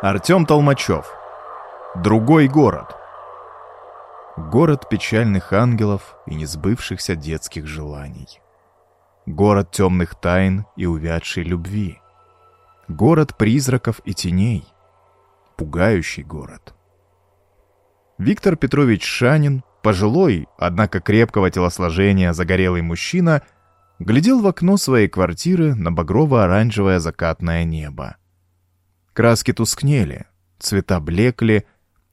Артем Толмачев. Другой город. Город печальных ангелов и несбывшихся детских желаний. Город темных тайн и увядшей любви. Город призраков и теней. Пугающий город. Виктор Петрович Шанин, пожилой, однако крепкого телосложения загорелый мужчина, глядел в окно своей квартиры на багрово-оранжевое закатное небо. Краски тускнели, цвета блекли,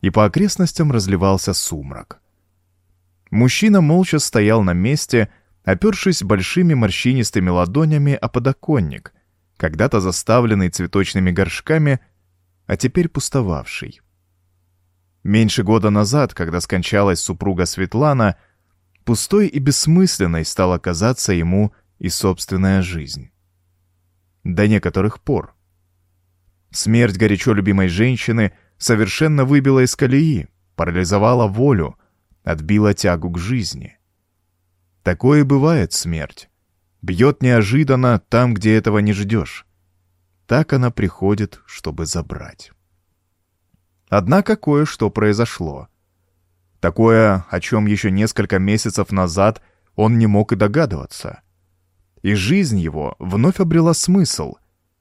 и по окрестностям разливался сумрак. Мужчина молча стоял на месте, опершись большими морщинистыми ладонями о подоконник, когда-то заставленный цветочными горшками, а теперь пустовавший. Меньше года назад, когда скончалась супруга Светлана, пустой и бессмысленной стала казаться ему и собственная жизнь. До некоторых пор. Смерть горячо любимой женщины совершенно выбила из колеи, парализовала волю, отбила тягу к жизни. Такое бывает смерть. Бьет неожиданно там, где этого не ждешь. Так она приходит, чтобы забрать. Однако кое-что произошло. Такое, о чем еще несколько месяцев назад он не мог и догадываться. И жизнь его вновь обрела смысл,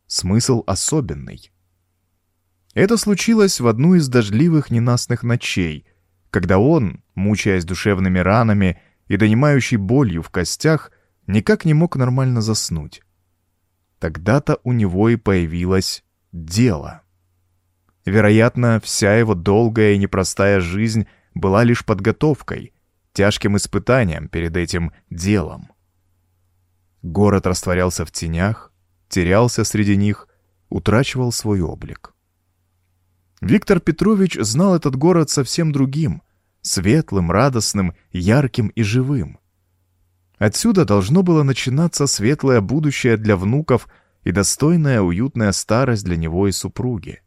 смысл особенный. Это случилось в одну из дождливых ненастных ночей, когда он, мучаясь душевными ранами и донимающей болью в костях, никак не мог нормально заснуть. Тогда-то у него и появилось дело. Вероятно, вся его долгая и непростая жизнь была лишь подготовкой, тяжким испытанием перед этим делом. Город растворялся в тенях, терялся среди них, утрачивал свой облик. Виктор Петрович знал этот город совсем другим, светлым, радостным, ярким и живым. Отсюда должно было начинаться светлое будущее для внуков и достойная уютная старость для него и супруги.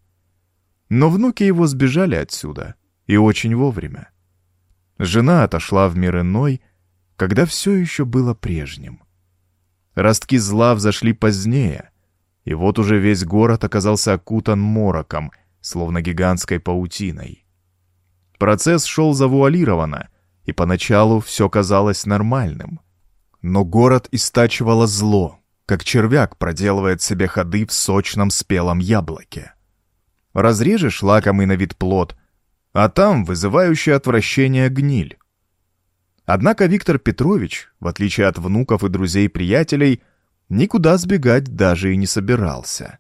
Но внуки его сбежали отсюда, и очень вовремя. Жена отошла в мир иной, когда все еще было прежним. Ростки зла взошли позднее, и вот уже весь город оказался окутан мороком — словно гигантской паутиной. Процесс шел завуалированно, и поначалу все казалось нормальным. Но город истачивало зло, как червяк проделывает себе ходы в сочном спелом яблоке. Разрежешь лакомый на вид плод, а там вызывающее отвращение гниль. Однако Виктор Петрович, в отличие от внуков и друзей-приятелей, никуда сбегать даже и не собирался.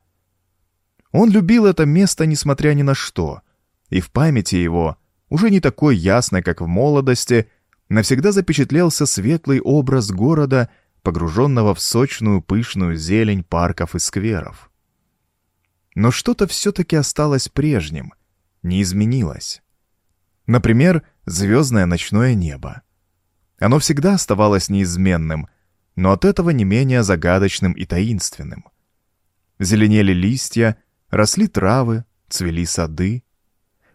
Он любил это место, несмотря ни на что, и в памяти его, уже не такой ясной, как в молодости, навсегда запечатлелся светлый образ города, погруженного в сочную пышную зелень парков и скверов. Но что-то все-таки осталось прежним, не изменилось. Например, звездное ночное небо. Оно всегда оставалось неизменным, но от этого не менее загадочным и таинственным. Зеленели листья, Росли травы, цвели сады.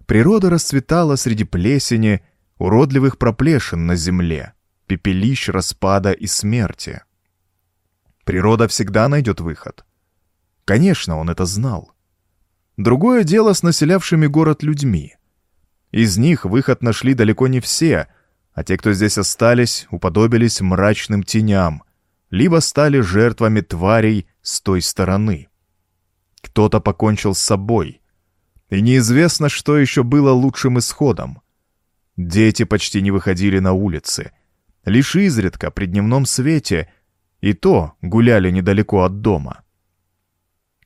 Природа расцветала среди плесени, уродливых проплешин на земле, пепелищ распада и смерти. Природа всегда найдет выход. Конечно, он это знал. Другое дело с населявшими город людьми. Из них выход нашли далеко не все, а те, кто здесь остались, уподобились мрачным теням, либо стали жертвами тварей с той стороны. Кто-то покончил с собой. И неизвестно, что еще было лучшим исходом. Дети почти не выходили на улицы. Лишь изредка при дневном свете, и то гуляли недалеко от дома.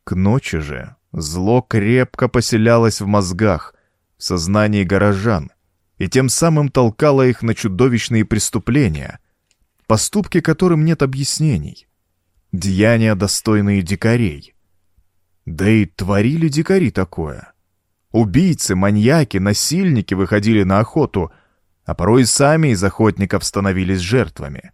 К ночи же зло крепко поселялось в мозгах, в сознании горожан, и тем самым толкало их на чудовищные преступления, поступки которым нет объяснений, деяния, достойные дикарей. Да и творили дикари такое. Убийцы, маньяки, насильники выходили на охоту, а порой сами из охотников становились жертвами.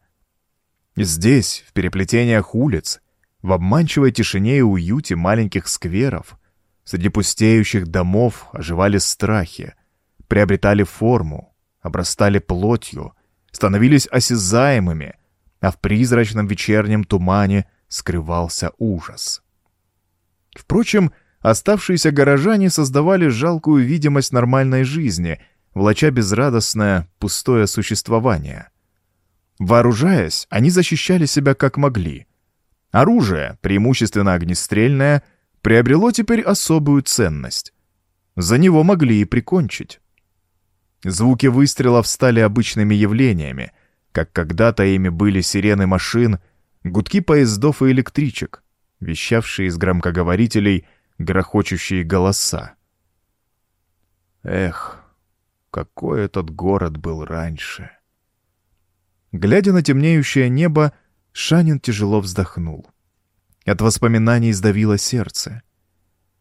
Здесь, в переплетениях улиц, в обманчивой тишине и уюте маленьких скверов, среди пустеющих домов оживали страхи, приобретали форму, обрастали плотью, становились осязаемыми, а в призрачном вечернем тумане скрывался ужас. Впрочем, оставшиеся горожане создавали жалкую видимость нормальной жизни, влача безрадостное, пустое существование. Вооружаясь, они защищали себя как могли. Оружие, преимущественно огнестрельное, приобрело теперь особую ценность. За него могли и прикончить. Звуки выстрелов стали обычными явлениями, как когда-то ими были сирены машин, гудки поездов и электричек, вещавшие из громкоговорителей грохочущие голоса. Эх, какой этот город был раньше! Глядя на темнеющее небо, Шанин тяжело вздохнул. От воспоминаний сдавило сердце.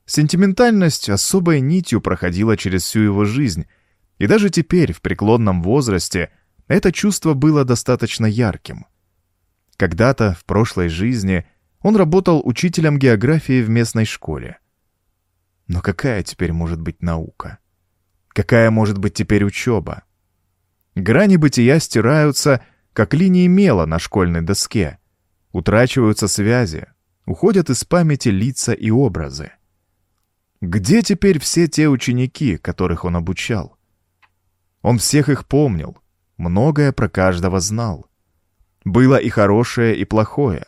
Сентиментальность особой нитью проходила через всю его жизнь, и даже теперь, в преклонном возрасте, это чувство было достаточно ярким. Когда-то, в прошлой жизни, он работал учителем географии в местной школе. Но какая теперь может быть наука? Какая может быть теперь учеба? Грани бытия стираются, как линии мела на школьной доске. Утрачиваются связи, уходят из памяти лица и образы. Где теперь все те ученики, которых он обучал? Он всех их помнил, многое про каждого знал. Было и хорошее, и плохое.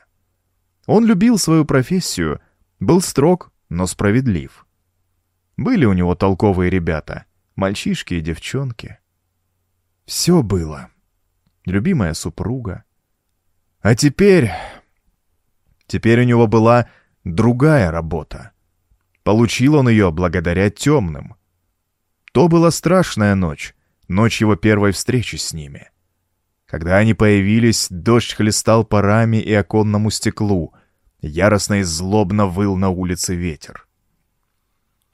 Он любил свою профессию, был строг, но справедлив. Были у него толковые ребята, мальчишки и девчонки. Все было. Любимая супруга. А теперь... Теперь у него была другая работа. Получил он ее благодаря темным. То была страшная ночь, ночь его первой встречи с ними. Когда они появились, дождь хлестал парами и оконному стеклу, яростно и злобно выл на улице ветер.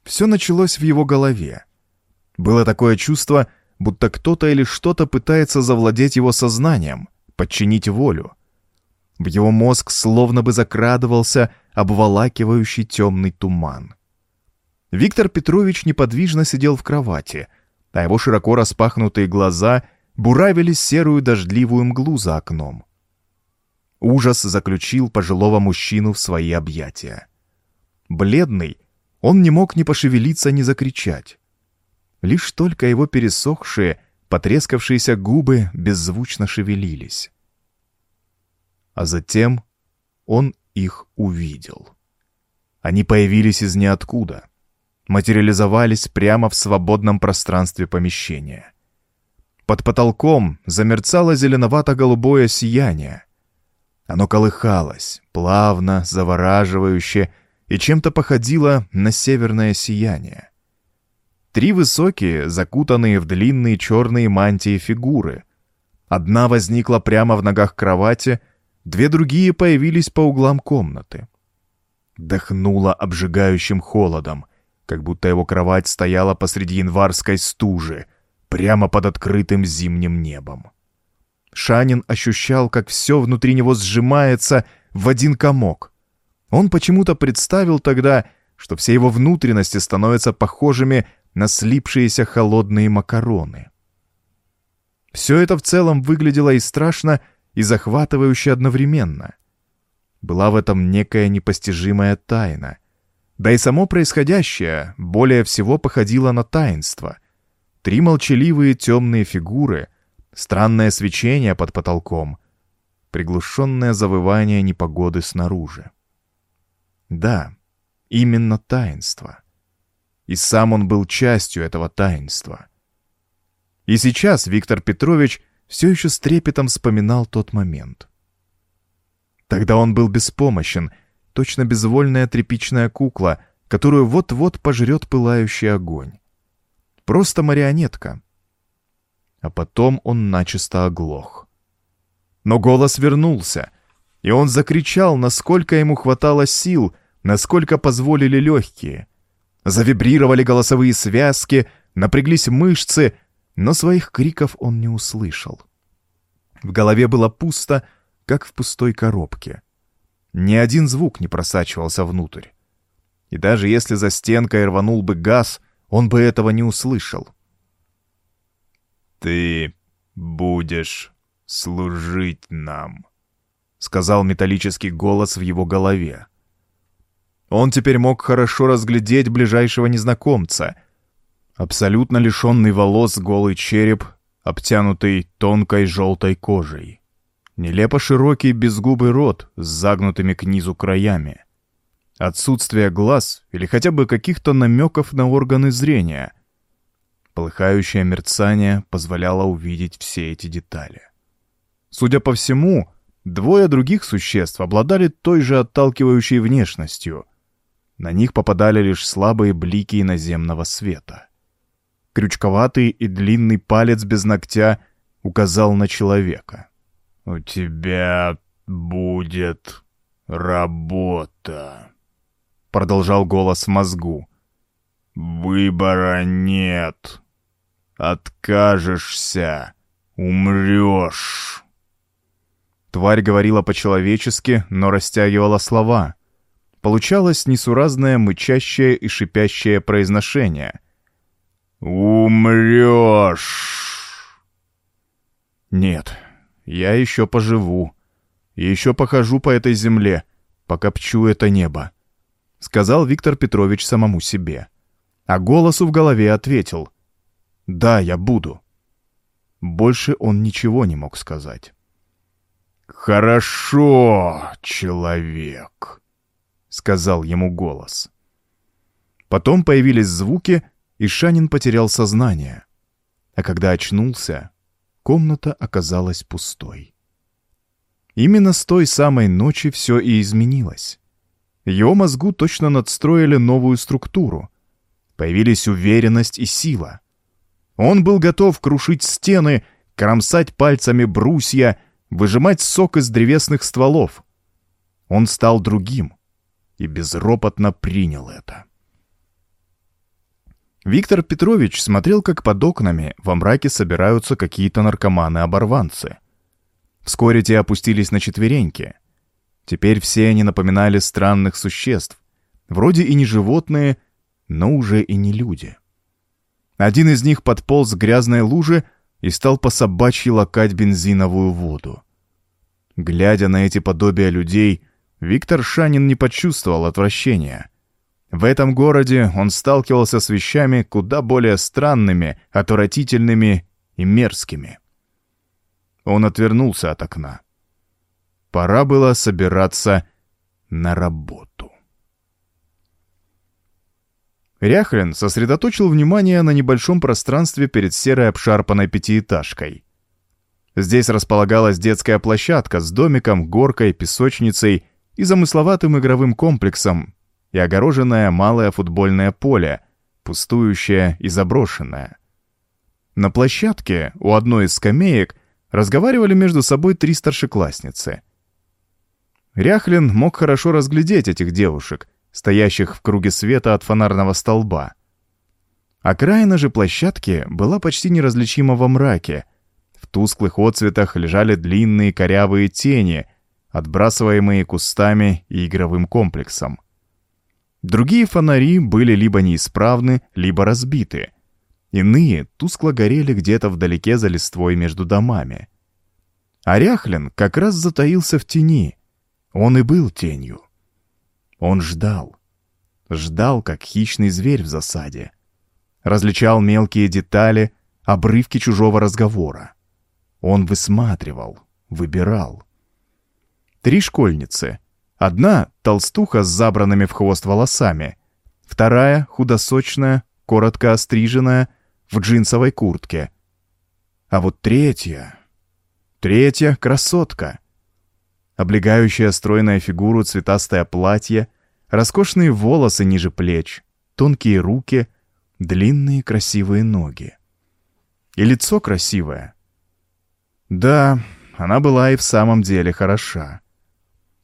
Все началось в его голове. Было такое чувство, будто кто-то или что-то пытается завладеть его сознанием, подчинить волю. В его мозг словно бы закрадывался обволакивающий темный туман. Виктор Петрович неподвижно сидел в кровати, а его широко распахнутые глаза буравили серую дождливую мглу за окном. Ужас заключил пожилого мужчину в свои объятия. Бледный, он не мог ни пошевелиться, ни закричать. Лишь только его пересохшие, потрескавшиеся губы беззвучно шевелились. А затем он их увидел. Они появились из ниоткуда материализовались прямо в свободном пространстве помещения. Под потолком замерцало зеленовато-голубое сияние. Оно колыхалось, плавно, завораживающе, и чем-то походило на северное сияние. Три высокие, закутанные в длинные черные мантии фигуры. Одна возникла прямо в ногах кровати, две другие появились по углам комнаты. Дохнуло обжигающим холодом, как будто его кровать стояла посреди январской стужи, прямо под открытым зимним небом. Шанин ощущал, как все внутри него сжимается в один комок. Он почему-то представил тогда, что все его внутренности становятся похожими на слипшиеся холодные макароны. Все это в целом выглядело и страшно, и захватывающе одновременно. Была в этом некая непостижимая тайна — да и само происходящее более всего походило на таинство. Три молчаливые темные фигуры, странное свечение под потолком, приглушенное завывание непогоды снаружи. Да, именно таинство. И сам он был частью этого таинства. И сейчас Виктор Петрович все еще с трепетом вспоминал тот момент. Тогда он был беспомощен — точно безвольная тряпичная кукла, которую вот-вот пожрет пылающий огонь. Просто марионетка. А потом он начисто оглох. Но голос вернулся, и он закричал, насколько ему хватало сил, насколько позволили легкие. Завибрировали голосовые связки, напряглись мышцы, но своих криков он не услышал. В голове было пусто, как в пустой коробке. Ни один звук не просачивался внутрь. И даже если за стенкой рванул бы газ, он бы этого не услышал. «Ты будешь служить нам», — сказал металлический голос в его голове. Он теперь мог хорошо разглядеть ближайшего незнакомца. Абсолютно лишенный волос голый череп, обтянутый тонкой желтой кожей. Нелепо широкий безгубый рот с загнутыми к низу краями. Отсутствие глаз или хотя бы каких-то намеков на органы зрения. Полыхающее мерцание позволяло увидеть все эти детали. Судя по всему, двое других существ обладали той же отталкивающей внешностью. На них попадали лишь слабые блики иноземного света. Крючковатый и длинный палец без ногтя указал на человека. «У тебя будет работа», — продолжал голос в мозгу. «Выбора нет. Откажешься, умрешь». Тварь говорила по-человечески, но растягивала слова. Получалось несуразное мычащее и шипящее произношение. «Умрешь!» «Нет, я еще поживу. Еще похожу по этой земле, покопчу это небо», — сказал Виктор Петрович самому себе. А голосу в голове ответил. «Да, я буду». Больше он ничего не мог сказать. «Хорошо, человек», — сказал ему голос. Потом появились звуки, и Шанин потерял сознание. А когда очнулся, комната оказалась пустой. Именно с той самой ночи все и изменилось. Его мозгу точно надстроили новую структуру. Появились уверенность и сила. Он был готов крушить стены, кромсать пальцами брусья — выжимать сок из древесных стволов. Он стал другим и безропотно принял это. Виктор Петрович смотрел, как под окнами во мраке собираются какие-то наркоманы-оборванцы. Вскоре те опустились на четвереньки. Теперь все они напоминали странных существ, вроде и не животные, но уже и не люди. Один из них подполз к грязной луже и стал по собачьи лакать бензиновую воду. Глядя на эти подобия людей, Виктор Шанин не почувствовал отвращения. В этом городе он сталкивался с вещами куда более странными, отвратительными и мерзкими. Он отвернулся от окна. Пора было собираться на работу. Ряхлин сосредоточил внимание на небольшом пространстве перед серой обшарпанной пятиэтажкой. Здесь располагалась детская площадка с домиком, горкой, песочницей и замысловатым игровым комплексом, и огороженное малое футбольное поле, пустующее и заброшенное. На площадке у одной из скамеек разговаривали между собой три старшеклассницы. Ряхлин мог хорошо разглядеть этих девушек — стоящих в круге света от фонарного столба. Окраина же площадки была почти неразличима во мраке. В тусклых отцветах лежали длинные корявые тени, отбрасываемые кустами и игровым комплексом. Другие фонари были либо неисправны, либо разбиты. Иные тускло горели где-то вдалеке за листвой между домами. А Ряхлин как раз затаился в тени. Он и был тенью. Он ждал. Ждал, как хищный зверь в засаде. Различал мелкие детали, обрывки чужого разговора. Он высматривал, выбирал. Три школьницы. Одна — толстуха с забранными в хвост волосами. Вторая — худосочная, коротко остриженная, в джинсовой куртке. А вот третья... Третья — красотка — облегающая стройная фигуру цветастое платье, роскошные волосы ниже плеч, тонкие руки, длинные красивые ноги. И лицо красивое. Да, она была и в самом деле хороша.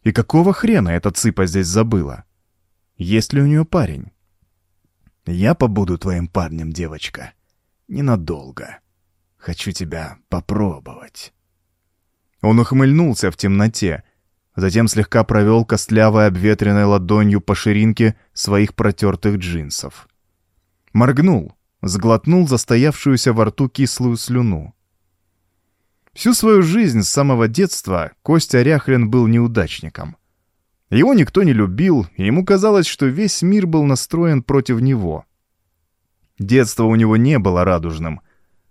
И какого хрена эта цыпа здесь забыла? Есть ли у нее парень? Я побуду твоим парнем, девочка. Ненадолго. Хочу тебя попробовать. Он ухмыльнулся в темноте, затем слегка провел костлявой обветренной ладонью по ширинке своих протертых джинсов. Моргнул, сглотнул застоявшуюся во рту кислую слюну. Всю свою жизнь с самого детства Костя Ряхлин был неудачником. Его никто не любил, и ему казалось, что весь мир был настроен против него. Детство у него не было радужным.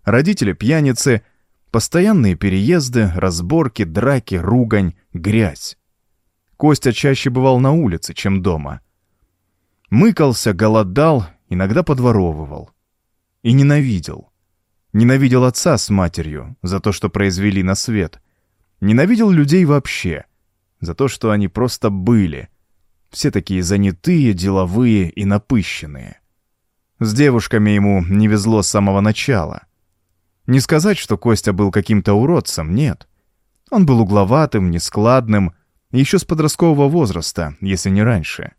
Родители пьяницы, постоянные переезды, разборки, драки, ругань, грязь. Костя чаще бывал на улице, чем дома. Мыкался, голодал, иногда подворовывал. И ненавидел. Ненавидел отца с матерью за то, что произвели на свет. Ненавидел людей вообще — за то, что они просто были. Все такие занятые, деловые и напыщенные. С девушками ему не везло с самого начала. Не сказать, что Костя был каким-то уродцем, нет. Он был угловатым, нескладным, еще с подросткового возраста, если не раньше.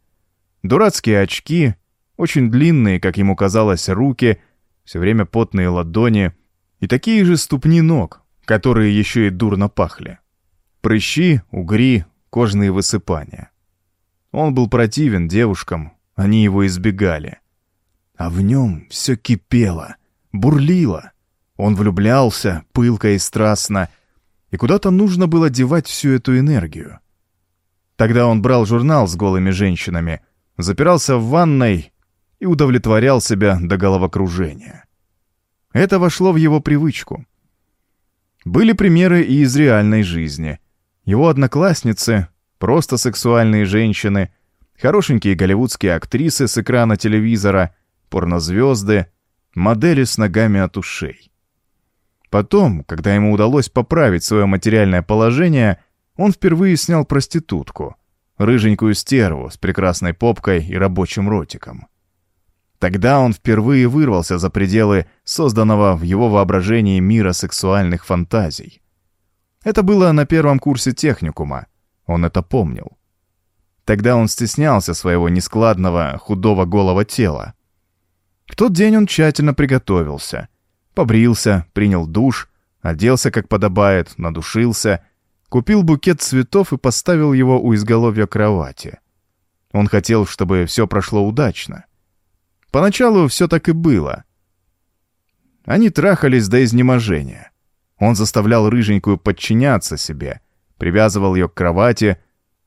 Дурацкие очки, очень длинные, как ему казалось, руки, все время потные ладони и такие же ступни ног, которые еще и дурно пахли. Прыщи, угри, кожные высыпания. Он был противен девушкам, они его избегали. А в нем все кипело, бурлило. Он влюблялся, пылко и страстно, и куда-то нужно было девать всю эту энергию. Тогда он брал журнал с голыми женщинами, запирался в ванной и удовлетворял себя до головокружения. Это вошло в его привычку. Были примеры и из реальной жизни. Его одноклассницы, просто сексуальные женщины, хорошенькие голливудские актрисы с экрана телевизора, порнозвезды, модели с ногами от ушей. Потом, когда ему удалось поправить свое материальное положение, он впервые снял проститутку, рыженькую стерву с прекрасной попкой и рабочим ротиком. Тогда он впервые вырвался за пределы созданного в его воображении мира сексуальных фантазий. Это было на первом курсе техникума. Он это помнил. Тогда он стеснялся своего нескладного, худого голого тела. В тот день он тщательно приготовился. Побрился, принял душ, оделся как подобает, надушился, купил букет цветов и поставил его у изголовья кровати. Он хотел, чтобы все прошло удачно. Поначалу все так и было. Они трахались до изнеможения. Он заставлял рыженькую подчиняться себе, привязывал ее к кровати,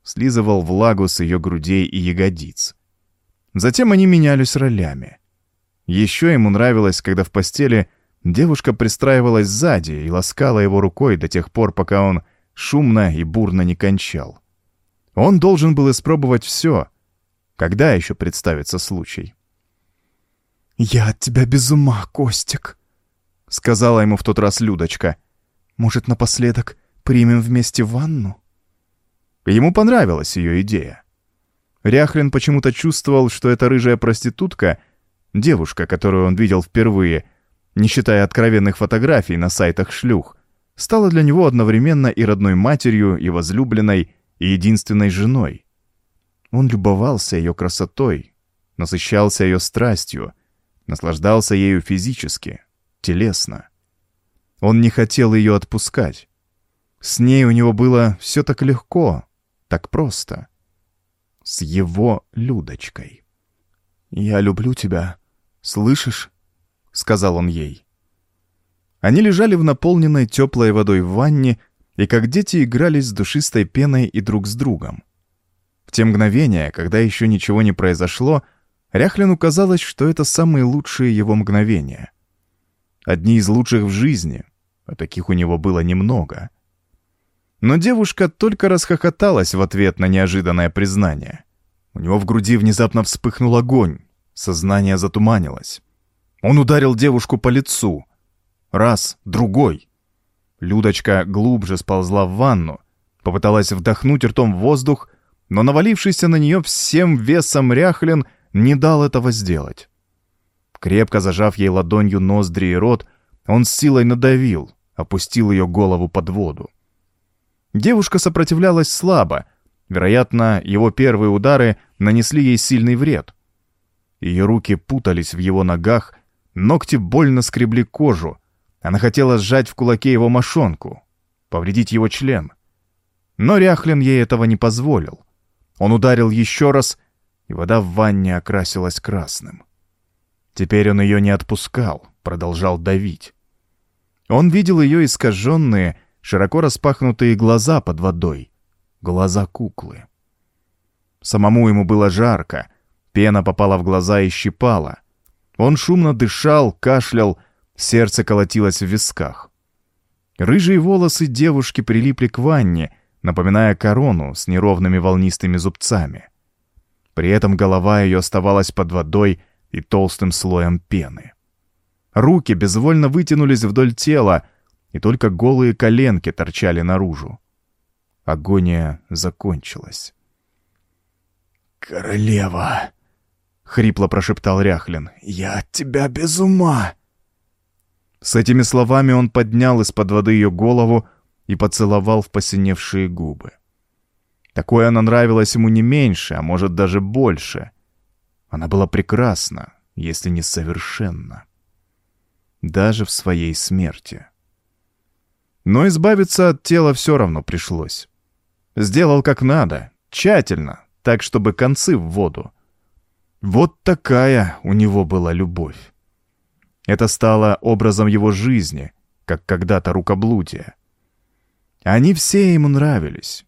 слизывал влагу с ее грудей и ягодиц. Затем они менялись ролями. Еще ему нравилось, когда в постели девушка пристраивалась сзади и ласкала его рукой до тех пор, пока он шумно и бурно не кончал. Он должен был испробовать все. Когда еще представится случай? «Я от тебя без ума, Костик», — сказала ему в тот раз Людочка. «Может, напоследок примем вместе ванну?» Ему понравилась ее идея. Ряхлин почему-то чувствовал, что эта рыжая проститутка, девушка, которую он видел впервые, не считая откровенных фотографий на сайтах шлюх, стала для него одновременно и родной матерью, и возлюбленной, и единственной женой. Он любовался ее красотой, насыщался ее страстью, наслаждался ею физически, телесно. Он не хотел ее отпускать. С ней у него было все так легко, так просто. С его Людочкой. «Я люблю тебя, слышишь?» — сказал он ей. Они лежали в наполненной теплой водой в ванне и как дети игрались с душистой пеной и друг с другом. В те мгновения, когда еще ничего не произошло, Ряхлину казалось, что это самые лучшие его мгновения — Одни из лучших в жизни, а таких у него было немного. Но девушка только расхохоталась в ответ на неожиданное признание. У него в груди внезапно вспыхнул огонь, сознание затуманилось. Он ударил девушку по лицу. Раз, другой. Людочка глубже сползла в ванну, попыталась вдохнуть ртом воздух, но навалившийся на нее всем весом ряхлин не дал этого сделать. Крепко зажав ей ладонью ноздри и рот, он с силой надавил, опустил ее голову под воду. Девушка сопротивлялась слабо, вероятно, его первые удары нанесли ей сильный вред. Ее руки путались в его ногах, ногти больно скребли кожу, она хотела сжать в кулаке его мошонку, повредить его член. Но Ряхлин ей этого не позволил. Он ударил еще раз, и вода в ванне окрасилась красным. Теперь он ее не отпускал, продолжал давить. Он видел ее искаженные, широко распахнутые глаза под водой. Глаза куклы. Самому ему было жарко, пена попала в глаза и щипала. Он шумно дышал, кашлял, сердце колотилось в висках. Рыжие волосы девушки прилипли к ванне, напоминая корону с неровными волнистыми зубцами. При этом голова ее оставалась под водой и толстым слоем пены. Руки безвольно вытянулись вдоль тела, и только голые коленки торчали наружу. Агония закончилась. «Королева!» — хрипло прошептал Ряхлин. «Я от тебя без ума!» С этими словами он поднял из-под воды ее голову и поцеловал в посиневшие губы. Такое она нравилась ему не меньше, а может даже больше. Она была прекрасна, если не совершенна. Даже в своей смерти. Но избавиться от тела все равно пришлось. Сделал как надо, тщательно, так, чтобы концы в воду. Вот такая у него была любовь. Это стало образом его жизни, как когда-то рукоблудие. Они все ему нравились,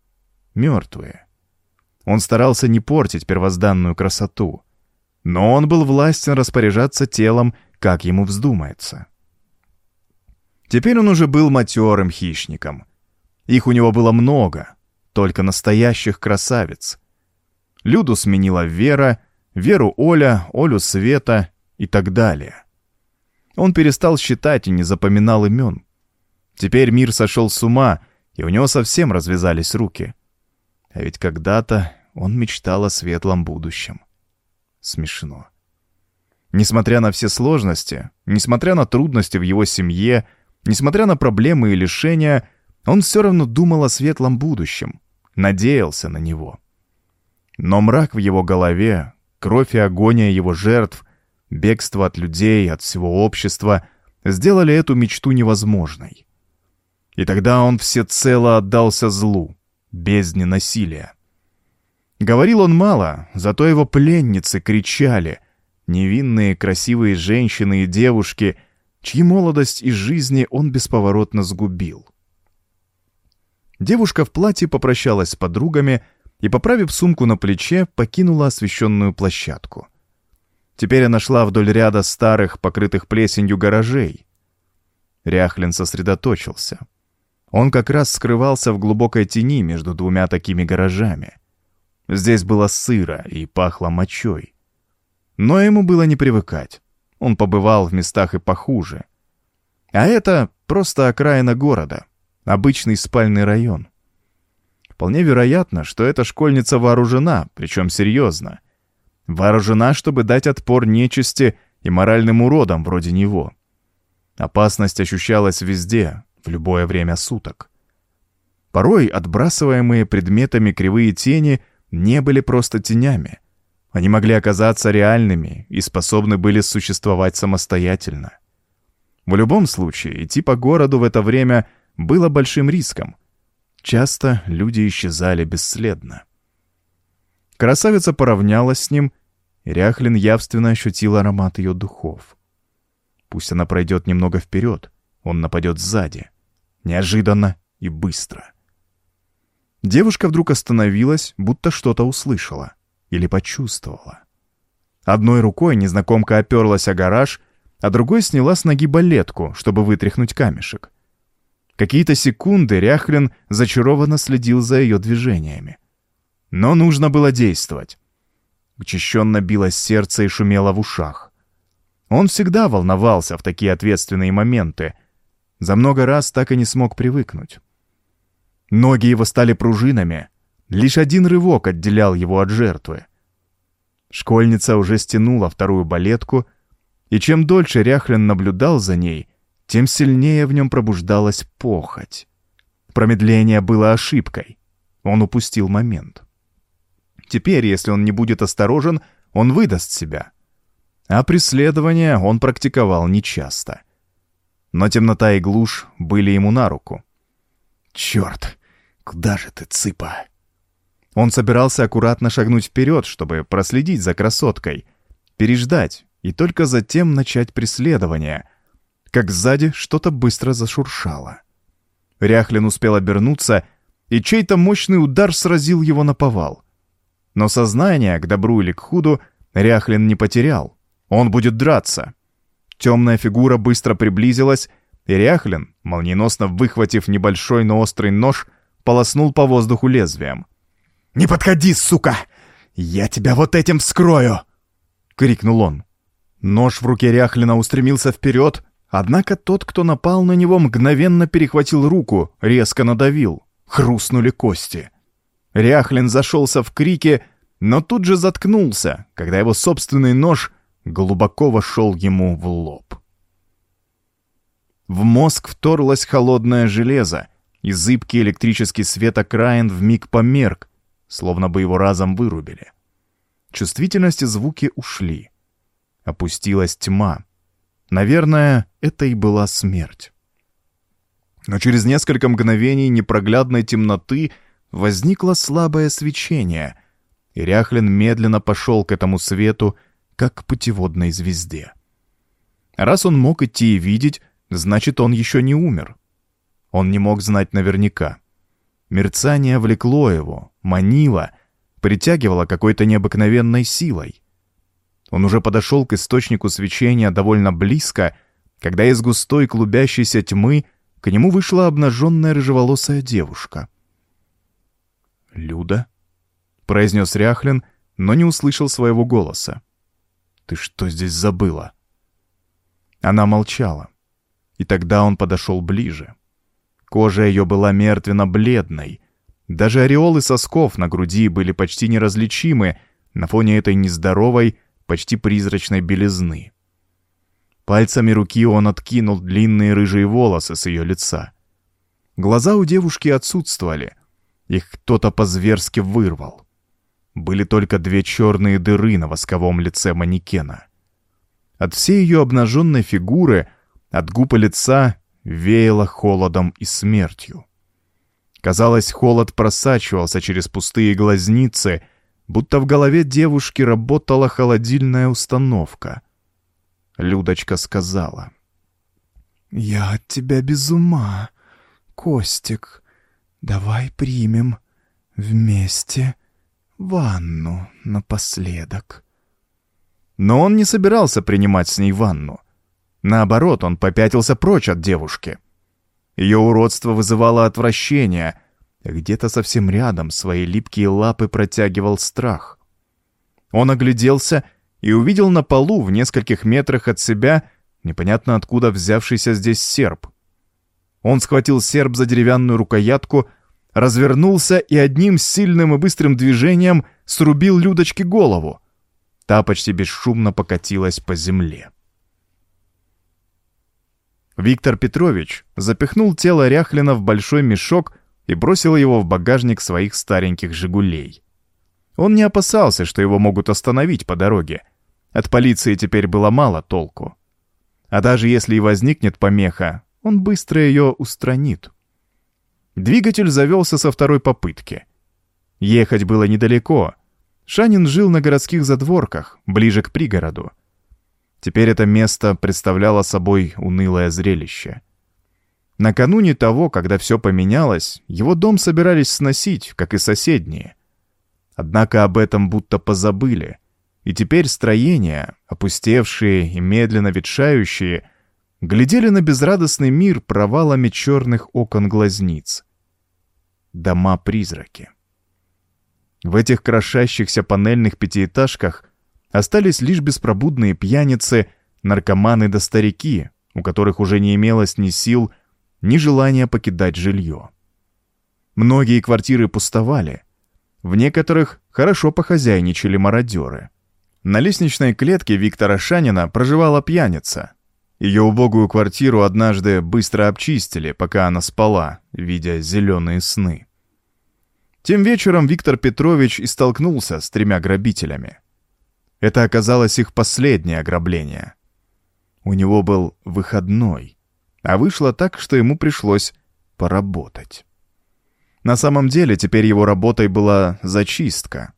мертвые. Он старался не портить первозданную красоту, но он был властен распоряжаться телом, как ему вздумается. Теперь он уже был матерым хищником. Их у него было много, только настоящих красавиц. Люду сменила Вера, Веру Оля, Олю Света и так далее. Он перестал считать и не запоминал имен. Теперь мир сошел с ума, и у него совсем развязались руки. А ведь когда-то он мечтал о светлом будущем. Смешно. Несмотря на все сложности, несмотря на трудности в его семье, несмотря на проблемы и лишения, он все равно думал о светлом будущем, надеялся на него. Но мрак в его голове, кровь и агония его жертв, бегство от людей, от всего общества сделали эту мечту невозможной. И тогда он всецело отдался злу, бездне насилия. Говорил он мало, зато его пленницы кричали, невинные красивые женщины и девушки, чьи молодость и жизни он бесповоротно сгубил. Девушка в платье попрощалась с подругами и, поправив сумку на плече, покинула освещенную площадку. Теперь она шла вдоль ряда старых, покрытых плесенью гаражей. Ряхлин сосредоточился — он как раз скрывался в глубокой тени между двумя такими гаражами. Здесь было сыро и пахло мочой. Но ему было не привыкать. Он побывал в местах и похуже. А это просто окраина города, обычный спальный район. Вполне вероятно, что эта школьница вооружена, причем серьезно. Вооружена, чтобы дать отпор нечисти и моральным уродам вроде него. Опасность ощущалась везде, в любое время суток. Порой отбрасываемые предметами кривые тени не были просто тенями. Они могли оказаться реальными и способны были существовать самостоятельно. В любом случае, идти по городу в это время было большим риском. Часто люди исчезали бесследно. Красавица поравнялась с ним, и Ряхлин явственно ощутил аромат ее духов. Пусть она пройдет немного вперед, он нападет сзади. Неожиданно и быстро. Девушка вдруг остановилась, будто что-то услышала или почувствовала. Одной рукой незнакомка оперлась о гараж, а другой сняла с ноги балетку, чтобы вытряхнуть камешек. Какие-то секунды Ряхлин зачарованно следил за ее движениями. Но нужно было действовать. Учащенно билось сердце и шумело в ушах. Он всегда волновался в такие ответственные моменты, за много раз так и не смог привыкнуть. Ноги его стали пружинами, лишь один рывок отделял его от жертвы. Школьница уже стянула вторую балетку, и чем дольше Ряхлин наблюдал за ней, тем сильнее в нем пробуждалась похоть. Промедление было ошибкой. Он упустил момент. Теперь, если он не будет осторожен, он выдаст себя. А преследование он практиковал нечасто — но темнота и глушь были ему на руку. «Черт! Куда же ты, цыпа?» Он собирался аккуратно шагнуть вперед, чтобы проследить за красоткой, переждать и только затем начать преследование, как сзади что-то быстро зашуршало. Ряхлин успел обернуться, и чей-то мощный удар сразил его на повал. Но сознание, к добру или к худу, Ряхлин не потерял. Он будет драться. Темная фигура быстро приблизилась, и Ряхлин, молниеносно выхватив небольшой, но острый нож, полоснул по воздуху лезвием. «Не подходи, сука! Я тебя вот этим вскрою!» — крикнул он. Нож в руке Ряхлина устремился вперед, однако тот, кто напал на него, мгновенно перехватил руку, резко надавил. Хрустнули кости. Ряхлин зашелся в крике, но тут же заткнулся, когда его собственный нож глубоко вошел ему в лоб. В мозг вторглось холодное железо, и зыбкий электрический свет окраин вмиг померк, словно бы его разом вырубили. Чувствительность и звуки ушли. Опустилась тьма. Наверное, это и была смерть. Но через несколько мгновений непроглядной темноты возникло слабое свечение, и Ряхлин медленно пошел к этому свету, как к путеводной звезде. Раз он мог идти и видеть, значит, он еще не умер. Он не мог знать наверняка. Мерцание влекло его, манило, притягивало какой-то необыкновенной силой. Он уже подошел к источнику свечения довольно близко, когда из густой клубящейся тьмы к нему вышла обнаженная рыжеволосая девушка. «Люда?» — произнес Ряхлин, но не услышал своего голоса. «Ты что здесь забыла?» Она молчала, и тогда он подошел ближе. Кожа ее была мертвенно-бледной. Даже ореолы сосков на груди были почти неразличимы на фоне этой нездоровой, почти призрачной белизны. Пальцами руки он откинул длинные рыжие волосы с ее лица. Глаза у девушки отсутствовали. Их кто-то по-зверски вырвал. Были только две черные дыры на восковом лице манекена. От всей ее обнаженной фигуры, от губ и лица веяло холодом и смертью. Казалось, холод просачивался через пустые глазницы, будто в голове девушки работала холодильная установка. Людочка сказала. «Я от тебя без ума, Костик. Давай примем вместе ванну напоследок». Но он не собирался принимать с ней ванну. Наоборот, он попятился прочь от девушки. Ее уродство вызывало отвращение. Где-то совсем рядом свои липкие лапы протягивал страх. Он огляделся и увидел на полу в нескольких метрах от себя непонятно откуда взявшийся здесь серп. Он схватил серп за деревянную рукоятку, развернулся и одним сильным и быстрым движением срубил Людочке голову. Та почти бесшумно покатилась по земле. Виктор Петрович запихнул тело Ряхлина в большой мешок и бросил его в багажник своих стареньких «Жигулей». Он не опасался, что его могут остановить по дороге. От полиции теперь было мало толку. А даже если и возникнет помеха, он быстро ее устранит. Двигатель завелся со второй попытки. Ехать было недалеко. Шанин жил на городских задворках, ближе к пригороду. Теперь это место представляло собой унылое зрелище. Накануне того, когда все поменялось, его дом собирались сносить, как и соседние. Однако об этом будто позабыли, и теперь строения, опустевшие и медленно ветшающие, глядели на безрадостный мир провалами черных окон глазниц. Дома-призраки. В этих крошащихся панельных пятиэтажках Остались лишь беспробудные пьяницы, наркоманы да старики, у которых уже не имелось ни сил, ни желания покидать жилье. Многие квартиры пустовали. В некоторых хорошо похозяйничали мародеры. На лестничной клетке Виктора Шанина проживала пьяница. Ее убогую квартиру однажды быстро обчистили, пока она спала, видя зеленые сны. Тем вечером Виктор Петрович и столкнулся с тремя грабителями. Это оказалось их последнее ограбление. У него был выходной, а вышло так, что ему пришлось поработать. На самом деле теперь его работой была зачистка.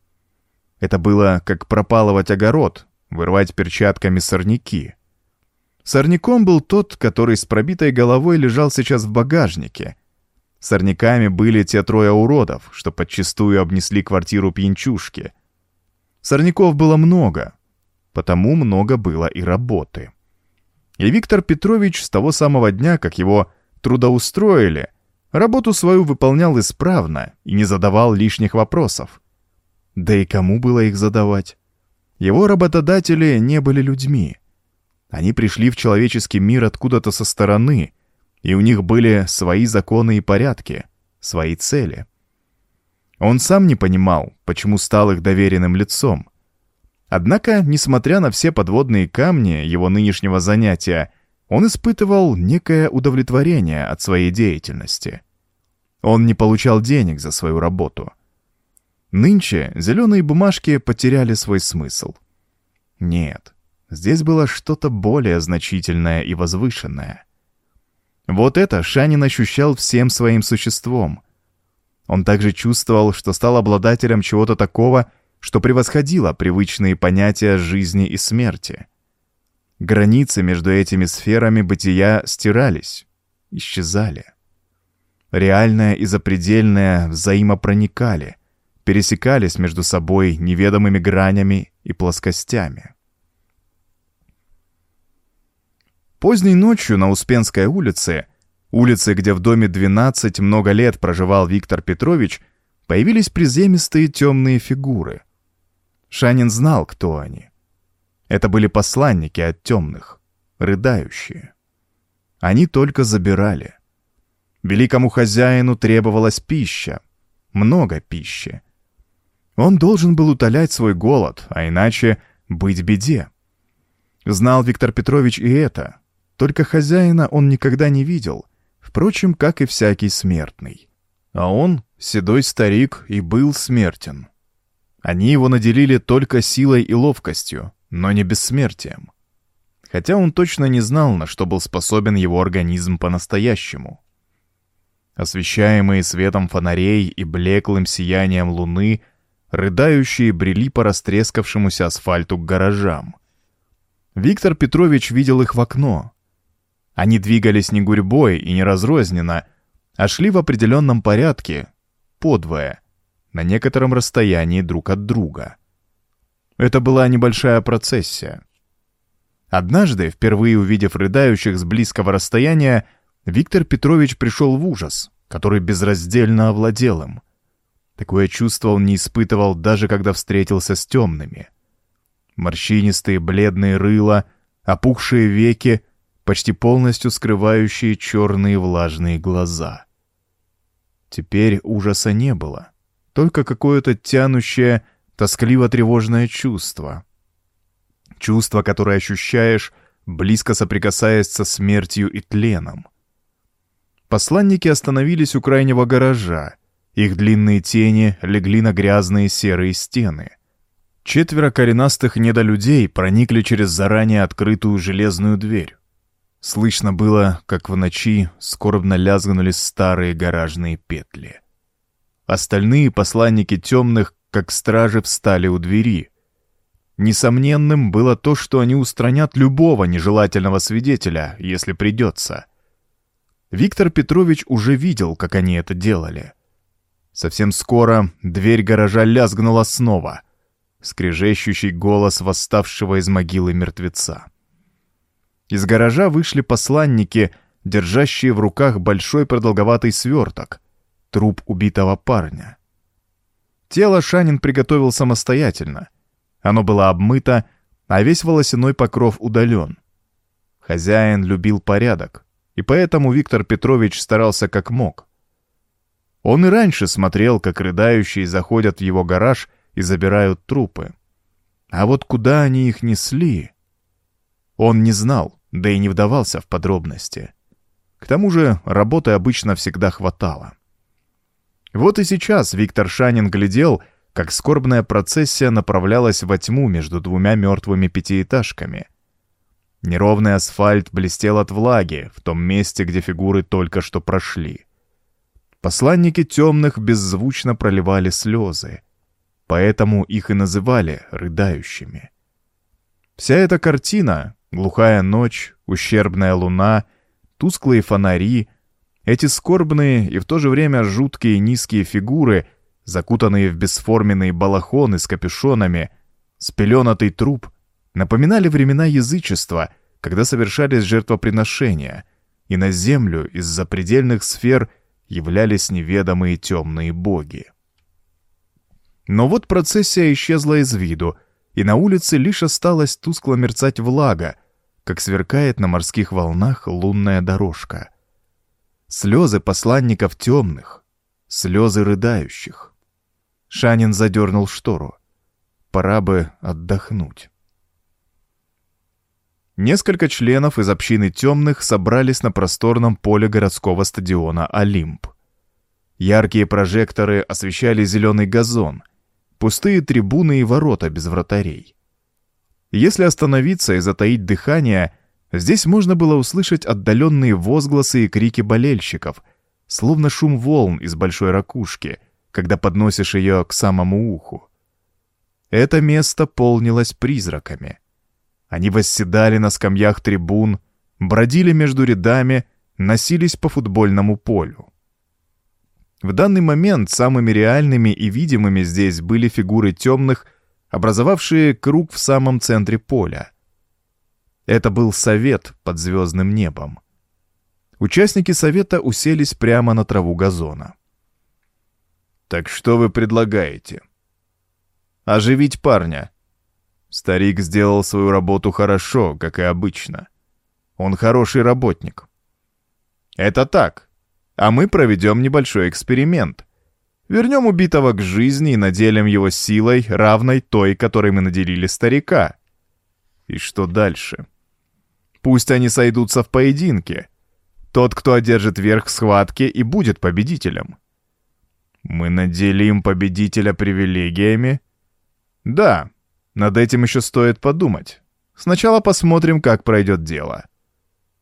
Это было как пропалывать огород, вырвать перчатками сорняки. Сорняком был тот, который с пробитой головой лежал сейчас в багажнике. Сорняками были те трое уродов, что подчистую обнесли квартиру пьянчушки — Сорняков было много, потому много было и работы. И Виктор Петрович с того самого дня, как его трудоустроили, работу свою выполнял исправно и не задавал лишних вопросов. Да и кому было их задавать? Его работодатели не были людьми. Они пришли в человеческий мир откуда-то со стороны, и у них были свои законы и порядки, свои цели. Он сам не понимал, почему стал их доверенным лицом. Однако, несмотря на все подводные камни его нынешнего занятия, он испытывал некое удовлетворение от своей деятельности. Он не получал денег за свою работу. Нынче зеленые бумажки потеряли свой смысл. Нет, здесь было что-то более значительное и возвышенное. Вот это Шанин ощущал всем своим существом. Он также чувствовал, что стал обладателем чего-то такого, что превосходило привычные понятия жизни и смерти. Границы между этими сферами бытия стирались, исчезали. Реальное и запредельное взаимопроникали, пересекались между собой неведомыми гранями и плоскостями. Поздней ночью на Успенской улице, улице, где в доме 12 много лет проживал Виктор Петрович, появились приземистые темные фигуры — Шанин знал, кто они. Это были посланники от темных, рыдающие. Они только забирали. Великому хозяину требовалась пища, много пищи. Он должен был утолять свой голод, а иначе быть беде. Знал Виктор Петрович и это, только хозяина он никогда не видел, впрочем, как и всякий смертный. А он, седой старик, и был смертен. Они его наделили только силой и ловкостью, но не бессмертием. Хотя он точно не знал, на что был способен его организм по-настоящему. Освещаемые светом фонарей и блеклым сиянием луны, рыдающие брели по растрескавшемуся асфальту к гаражам. Виктор Петрович видел их в окно. Они двигались не гурьбой и не разрозненно, а шли в определенном порядке, подвое, на некотором расстоянии друг от друга. Это была небольшая процессия. Однажды, впервые увидев рыдающих с близкого расстояния, Виктор Петрович пришел в ужас, который безраздельно овладел им. Такое чувство он не испытывал даже когда встретился с темными. Морщинистые бледные рыла, опухшие веки, почти полностью скрывающие черные влажные глаза. Теперь ужаса не было только какое-то тянущее, тоскливо-тревожное чувство. Чувство, которое ощущаешь, близко соприкасаясь со смертью и тленом. Посланники остановились у крайнего гаража. Их длинные тени легли на грязные серые стены. Четверо коренастых недолюдей проникли через заранее открытую железную дверь. Слышно было, как в ночи скорбно лязгнули старые гаражные петли. Остальные посланники темных, как стражи, встали у двери. Несомненным было то, что они устранят любого нежелательного свидетеля, если придется. Виктор Петрович уже видел, как они это делали. Совсем скоро дверь гаража лязгнула снова. Скрежещущий голос восставшего из могилы мертвеца. Из гаража вышли посланники, держащие в руках большой продолговатый сверток, труп убитого парня. Тело Шанин приготовил самостоятельно. Оно было обмыто, а весь волосяной покров удален. Хозяин любил порядок, и поэтому Виктор Петрович старался как мог. Он и раньше смотрел, как рыдающие заходят в его гараж и забирают трупы. А вот куда они их несли? Он не знал, да и не вдавался в подробности. К тому же работы обычно всегда хватало. Вот и сейчас Виктор Шанин глядел, как скорбная процессия направлялась во тьму между двумя мертвыми пятиэтажками. Неровный асфальт блестел от влаги в том месте, где фигуры только что прошли. Посланники темных беззвучно проливали слезы, поэтому их и называли рыдающими. Вся эта картина — глухая ночь, ущербная луна, тусклые фонари — эти скорбные и в то же время жуткие низкие фигуры, закутанные в бесформенные балахоны с капюшонами, спеленатый труп напоминали времена язычества, когда совершались жертвоприношения, и на землю из запредельных сфер являлись неведомые темные боги. Но вот процессия исчезла из виду, и на улице лишь осталась тускло мерцать влага, как сверкает на морских волнах лунная дорожка. Слезы посланников темных, слезы рыдающих. Шанин задернул штору. Пора бы отдохнуть. Несколько членов из общины темных собрались на просторном поле городского стадиона «Олимп». Яркие прожекторы освещали зеленый газон — пустые трибуны и ворота без вратарей. Если остановиться и затаить дыхание, здесь можно было услышать отдаленные возгласы и крики болельщиков, словно шум волн из большой ракушки, когда подносишь ее к самому уху. Это место полнилось призраками. Они восседали на скамьях трибун, бродили между рядами, носились по футбольному полю. В данный момент самыми реальными и видимыми здесь были фигуры темных, образовавшие круг в самом центре поля. Это был совет под звездным небом. Участники совета уселись прямо на траву газона. «Так что вы предлагаете?» «Оживить парня». Старик сделал свою работу хорошо, как и обычно. Он хороший работник. «Это так», а мы проведем небольшой эксперимент. Вернем убитого к жизни и наделим его силой, равной той, которой мы наделили старика. И что дальше? Пусть они сойдутся в поединке. Тот, кто одержит верх в схватке, и будет победителем. Мы наделим победителя привилегиями? Да, над этим еще стоит подумать. Сначала посмотрим, как пройдет дело.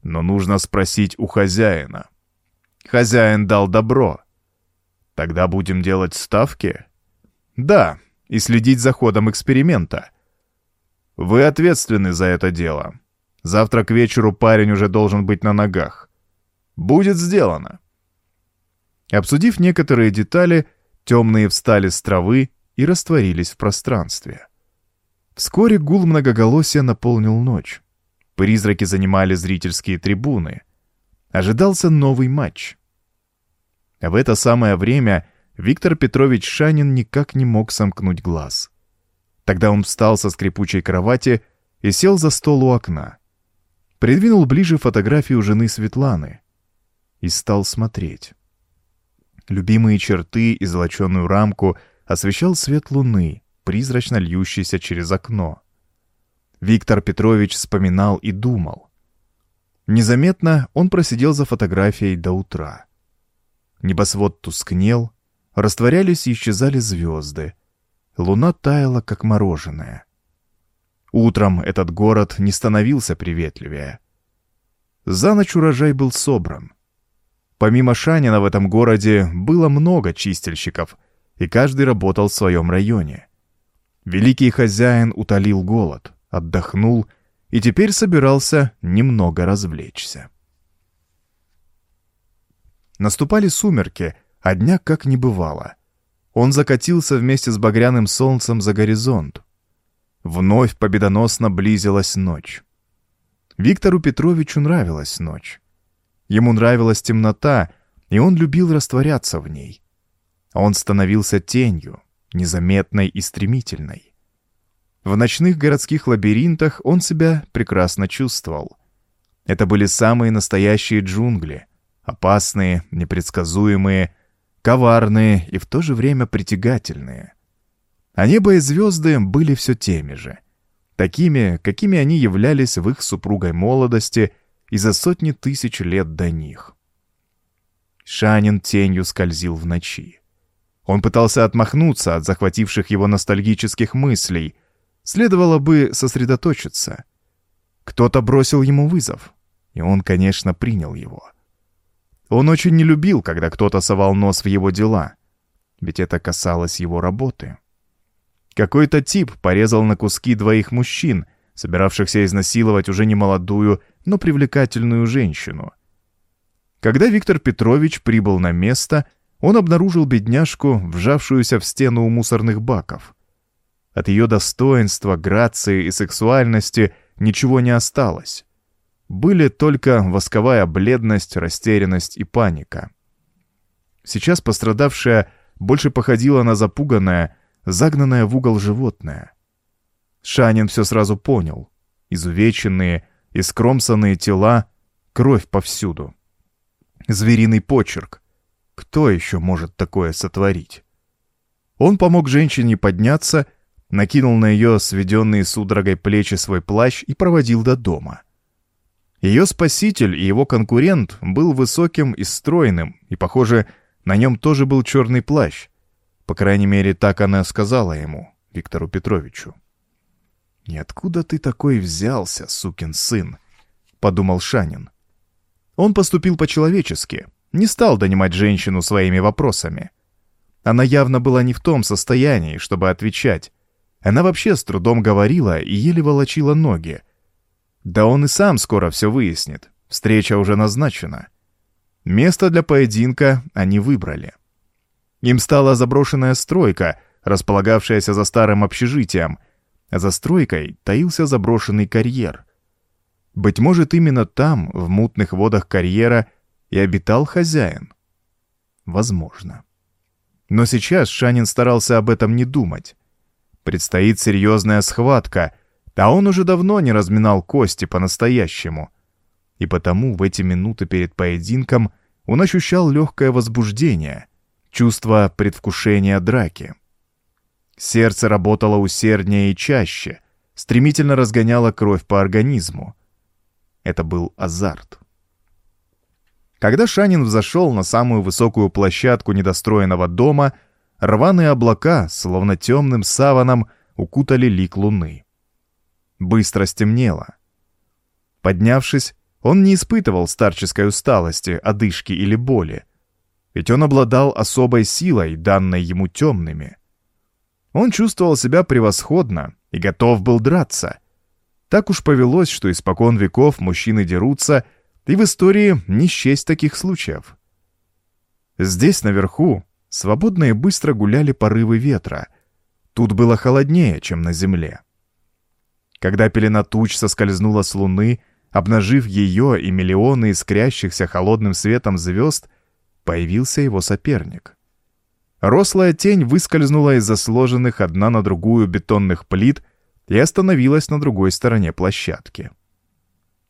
Но нужно спросить у хозяина. Хозяин дал добро. Тогда будем делать ставки? Да, и следить за ходом эксперимента. Вы ответственны за это дело. Завтра к вечеру парень уже должен быть на ногах. Будет сделано. Обсудив некоторые детали, темные встали с травы и растворились в пространстве. Вскоре гул многоголосия наполнил ночь. Призраки занимали зрительские трибуны — ожидался новый матч. В это самое время Виктор Петрович Шанин никак не мог сомкнуть глаз. Тогда он встал со скрипучей кровати и сел за стол у окна. Придвинул ближе фотографию жены Светланы и стал смотреть. Любимые черты и золоченую рамку освещал свет луны, призрачно льющийся через окно. Виктор Петрович вспоминал и думал. Незаметно он просидел за фотографией до утра. Небосвод тускнел, растворялись и исчезали звезды. Луна таяла, как мороженое. Утром этот город не становился приветливее. За ночь урожай был собран. Помимо Шанина в этом городе было много чистильщиков, и каждый работал в своем районе. Великий хозяин утолил голод, отдохнул и теперь собирался немного развлечься. Наступали сумерки, а дня как не бывало. Он закатился вместе с багряным солнцем за горизонт. Вновь победоносно близилась ночь. Виктору Петровичу нравилась ночь. Ему нравилась темнота, и он любил растворяться в ней. Он становился тенью, незаметной и стремительной. В ночных городских лабиринтах он себя прекрасно чувствовал. Это были самые настоящие джунгли, опасные, непредсказуемые, коварные и в то же время притягательные. А небо и звезды были все теми же, такими, какими они являлись в их супругой молодости и за сотни тысяч лет до них. Шанин тенью скользил в ночи. Он пытался отмахнуться от захвативших его ностальгических мыслей, Следовало бы сосредоточиться. Кто-то бросил ему вызов, и он, конечно, принял его. Он очень не любил, когда кто-то совал нос в его дела, ведь это касалось его работы. Какой-то тип порезал на куски двоих мужчин, собиравшихся изнасиловать уже не молодую, но привлекательную женщину. Когда Виктор Петрович прибыл на место, он обнаружил бедняжку, вжавшуюся в стену у мусорных баков. От ее достоинства, грации и сексуальности ничего не осталось. Были только восковая бледность, растерянность и паника. Сейчас пострадавшая больше походила на запуганное, загнанное в угол животное. Шанин все сразу понял. Изувеченные, искромсанные тела, кровь повсюду. Звериный почерк. Кто еще может такое сотворить? Он помог женщине подняться, накинул на ее сведенные судорогой плечи свой плащ и проводил до дома. Ее спаситель и его конкурент был высоким и стройным, и, похоже, на нем тоже был черный плащ. По крайней мере, так она сказала ему, Виктору Петровичу. «И откуда ты такой взялся, сукин сын?» — подумал Шанин. Он поступил по-человечески, не стал донимать женщину своими вопросами. Она явно была не в том состоянии, чтобы отвечать. Она вообще с трудом говорила и еле волочила ноги. Да он и сам скоро все выяснит. Встреча уже назначена. Место для поединка они выбрали. Им стала заброшенная стройка, располагавшаяся за старым общежитием, за стройкой таился заброшенный карьер. Быть может, именно там, в мутных водах карьера, и обитал хозяин. Возможно. Но сейчас Шанин старался об этом не думать. Предстоит серьезная схватка, а он уже давно не разминал кости по-настоящему. И потому в эти минуты перед поединком он ощущал легкое возбуждение, чувство предвкушения драки. Сердце работало усерднее и чаще, стремительно разгоняло кровь по организму. Это был азарт. Когда Шанин взошел на самую высокую площадку недостроенного дома, рваные облака, словно темным саваном, укутали лик луны. Быстро стемнело. Поднявшись, он не испытывал старческой усталости, одышки или боли. Ведь он обладал особой силой, данной ему темными. Он чувствовал себя превосходно и готов был драться. Так уж повелось, что испокон веков мужчины дерутся — и в истории не счесть таких случаев. Здесь, наверху, свободно и быстро гуляли порывы ветра. Тут было холоднее, чем на земле. Когда пелена туч соскользнула с луны, обнажив ее и миллионы искрящихся холодным светом звезд, появился его соперник. Рослая тень выскользнула из засложенных одна на другую бетонных плит и остановилась на другой стороне площадки.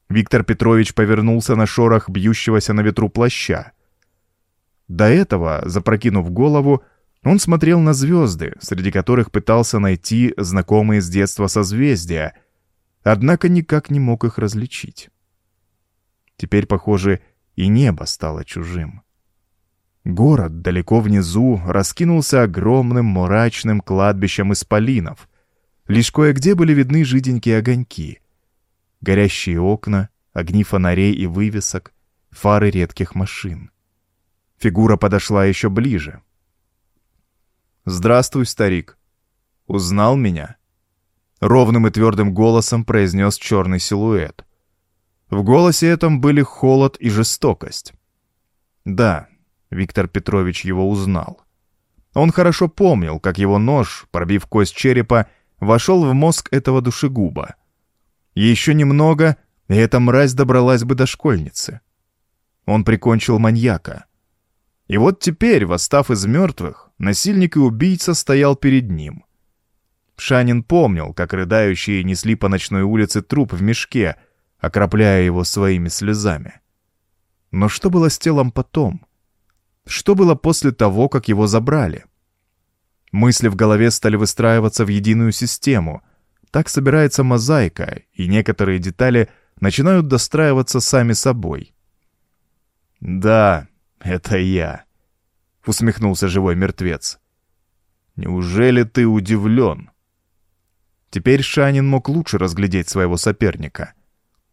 Виктор Петрович повернулся на шорох бьющегося на ветру плаща. До этого, запрокинув голову, он смотрел на звезды, среди которых пытался найти знакомые с детства созвездия, однако никак не мог их различить. Теперь, похоже, и небо стало чужим. Город далеко внизу раскинулся огромным мрачным кладбищем исполинов. Лишь кое-где были видны жиденькие огоньки горящие окна, огни фонарей и вывесок, фары редких машин. Фигура подошла еще ближе. «Здравствуй, старик. Узнал меня?» Ровным и твердым голосом произнес черный силуэт. В голосе этом были холод и жестокость. Да, Виктор Петрович его узнал. Он хорошо помнил, как его нож, пробив кость черепа, вошел в мозг этого душегуба — еще немного, и эта мразь добралась бы до школьницы. Он прикончил маньяка. И вот теперь, восстав из мертвых, насильник и убийца стоял перед ним. Шанин помнил, как рыдающие несли по ночной улице труп в мешке, окропляя его своими слезами. Но что было с телом потом? Что было после того, как его забрали? Мысли в голове стали выстраиваться в единую систему — так собирается мозаика, и некоторые детали начинают достраиваться сами собой. «Да, это я», — усмехнулся живой мертвец. «Неужели ты удивлен?» Теперь Шанин мог лучше разглядеть своего соперника.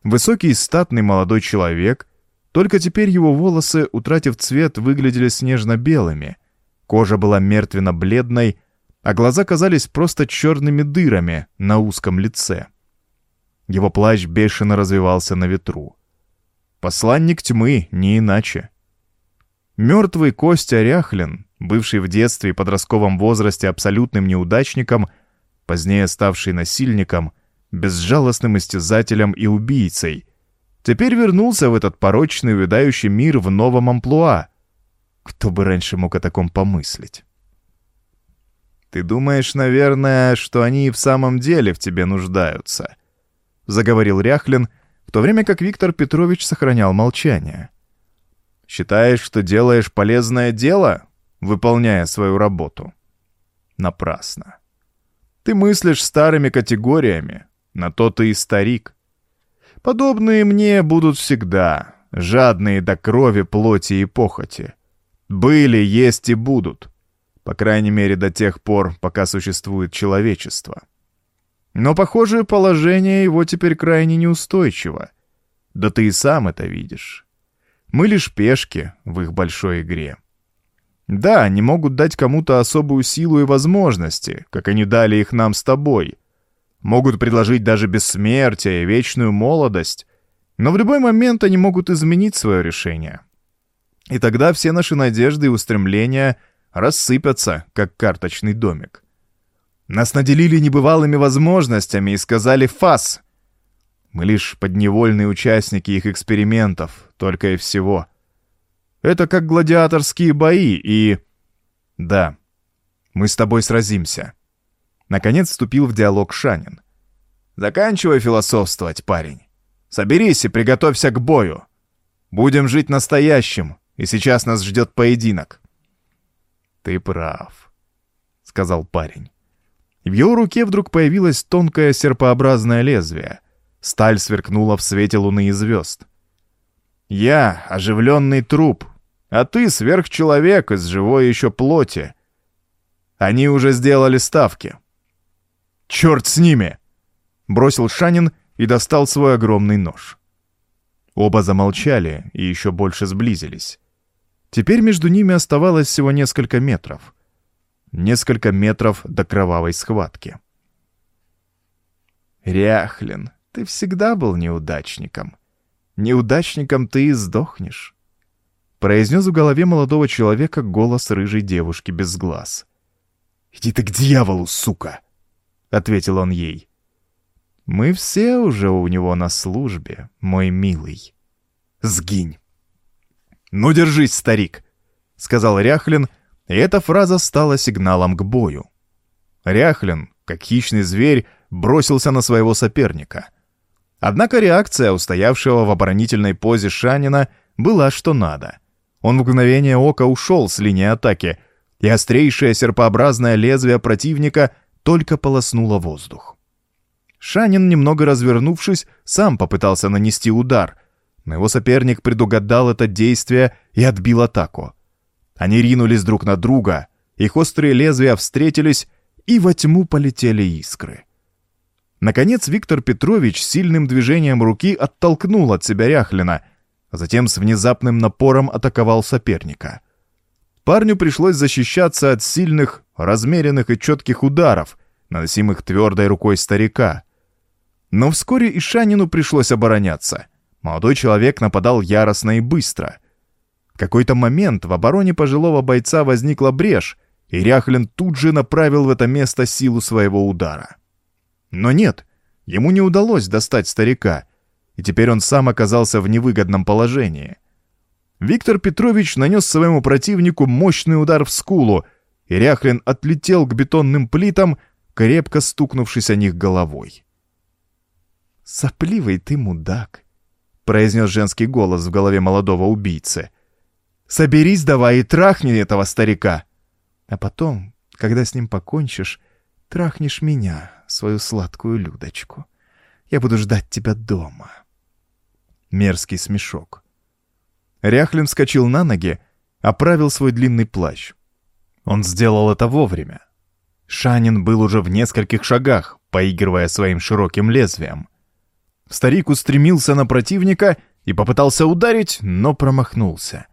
Высокий и статный молодой человек, только теперь его волосы, утратив цвет, выглядели снежно-белыми, кожа была мертвенно-бледной, а глаза казались просто черными дырами на узком лице. Его плащ бешено развивался на ветру. Посланник тьмы, не иначе. Мертвый Костя Ряхлин, бывший в детстве и подростковом возрасте абсолютным неудачником, позднее ставший насильником, безжалостным истязателем и убийцей, теперь вернулся в этот порочный увядающий мир в новом амплуа. Кто бы раньше мог о таком помыслить? «Ты думаешь, наверное, что они и в самом деле в тебе нуждаются?» — заговорил Ряхлин, в то время как Виктор Петрович сохранял молчание. «Считаешь, что делаешь полезное дело, выполняя свою работу?» Напрасно. Ты мыслишь старыми категориями, на то ты и старик. Подобные мне будут всегда, жадные до крови, плоти и похоти. Были, есть и будут. По крайней мере, до тех пор, пока существует человечество. Но, похоже, положение его теперь крайне неустойчиво. Да ты и сам это видишь. Мы лишь пешки в их большой игре. Да, они могут дать кому-то особую силу и возможности, как они дали их нам с тобой. Могут предложить даже бессмертие вечную молодость. Но в любой момент они могут изменить свое решение. И тогда все наши надежды и устремления рассыпятся, как карточный домик. Нас наделили небывалыми возможностями и сказали «фас». Мы лишь подневольные участники их экспериментов, только и всего — это как гладиаторские бои и... Да, мы с тобой сразимся. Наконец вступил в диалог Шанин. Заканчивай философствовать, парень. Соберись и приготовься к бою. Будем жить настоящим, и сейчас нас ждет поединок. Ты прав, сказал парень. В его руке вдруг появилось тонкое серпообразное лезвие. Сталь сверкнула в свете луны и звезд. Я — оживленный труп, а ты — сверхчеловек из живой еще плоти. Они уже сделали ставки. «Черт с ними!» — бросил Шанин и достал свой огромный нож. Оба замолчали и еще больше сблизились. Теперь между ними оставалось всего несколько метров. Несколько метров до кровавой схватки. «Ряхлин, ты всегда был неудачником», неудачником ты и сдохнешь», — произнес в голове молодого человека голос рыжей девушки без глаз. «Иди ты к дьяволу, сука!» — ответил он ей. «Мы все уже у него на службе, мой милый. Сгинь!» «Ну, держись, старик!» — сказал Ряхлин, и эта фраза стала сигналом к бою. Ряхлин, как хищный зверь, бросился на своего соперника — Однако реакция устоявшего в оборонительной позе Шанина была что надо. Он в мгновение ока ушел с линии атаки, и острейшее серпообразное лезвие противника только полоснуло воздух. Шанин, немного развернувшись, сам попытался нанести удар, но его соперник предугадал это действие и отбил атаку. Они ринулись друг на друга, их острые лезвия встретились, и во тьму полетели искры. Наконец Виктор Петрович сильным движением руки оттолкнул от себя Ряхлина, а затем с внезапным напором атаковал соперника. Парню пришлось защищаться от сильных, размеренных и четких ударов, наносимых твердой рукой старика. Но вскоре и Шанину пришлось обороняться. Молодой человек нападал яростно и быстро. В какой-то момент в обороне пожилого бойца возникла брешь, и Ряхлин тут же направил в это место силу своего удара. Но нет, ему не удалось достать старика, и теперь он сам оказался в невыгодном положении. Виктор Петрович нанес своему противнику мощный удар в скулу, и Ряхлин отлетел к бетонным плитам, крепко стукнувшись о них головой. «Сопливый ты мудак», — произнес женский голос в голове молодого убийцы. «Соберись давай и трахни этого старика. А потом, когда с ним покончишь, трахнешь меня, свою сладкую Людочку. Я буду ждать тебя дома». Мерзкий смешок. Ряхлин вскочил на ноги, оправил свой длинный плащ. Он сделал это вовремя. Шанин был уже в нескольких шагах, поигрывая своим широким лезвием. Старик устремился на противника и попытался ударить, но промахнулся.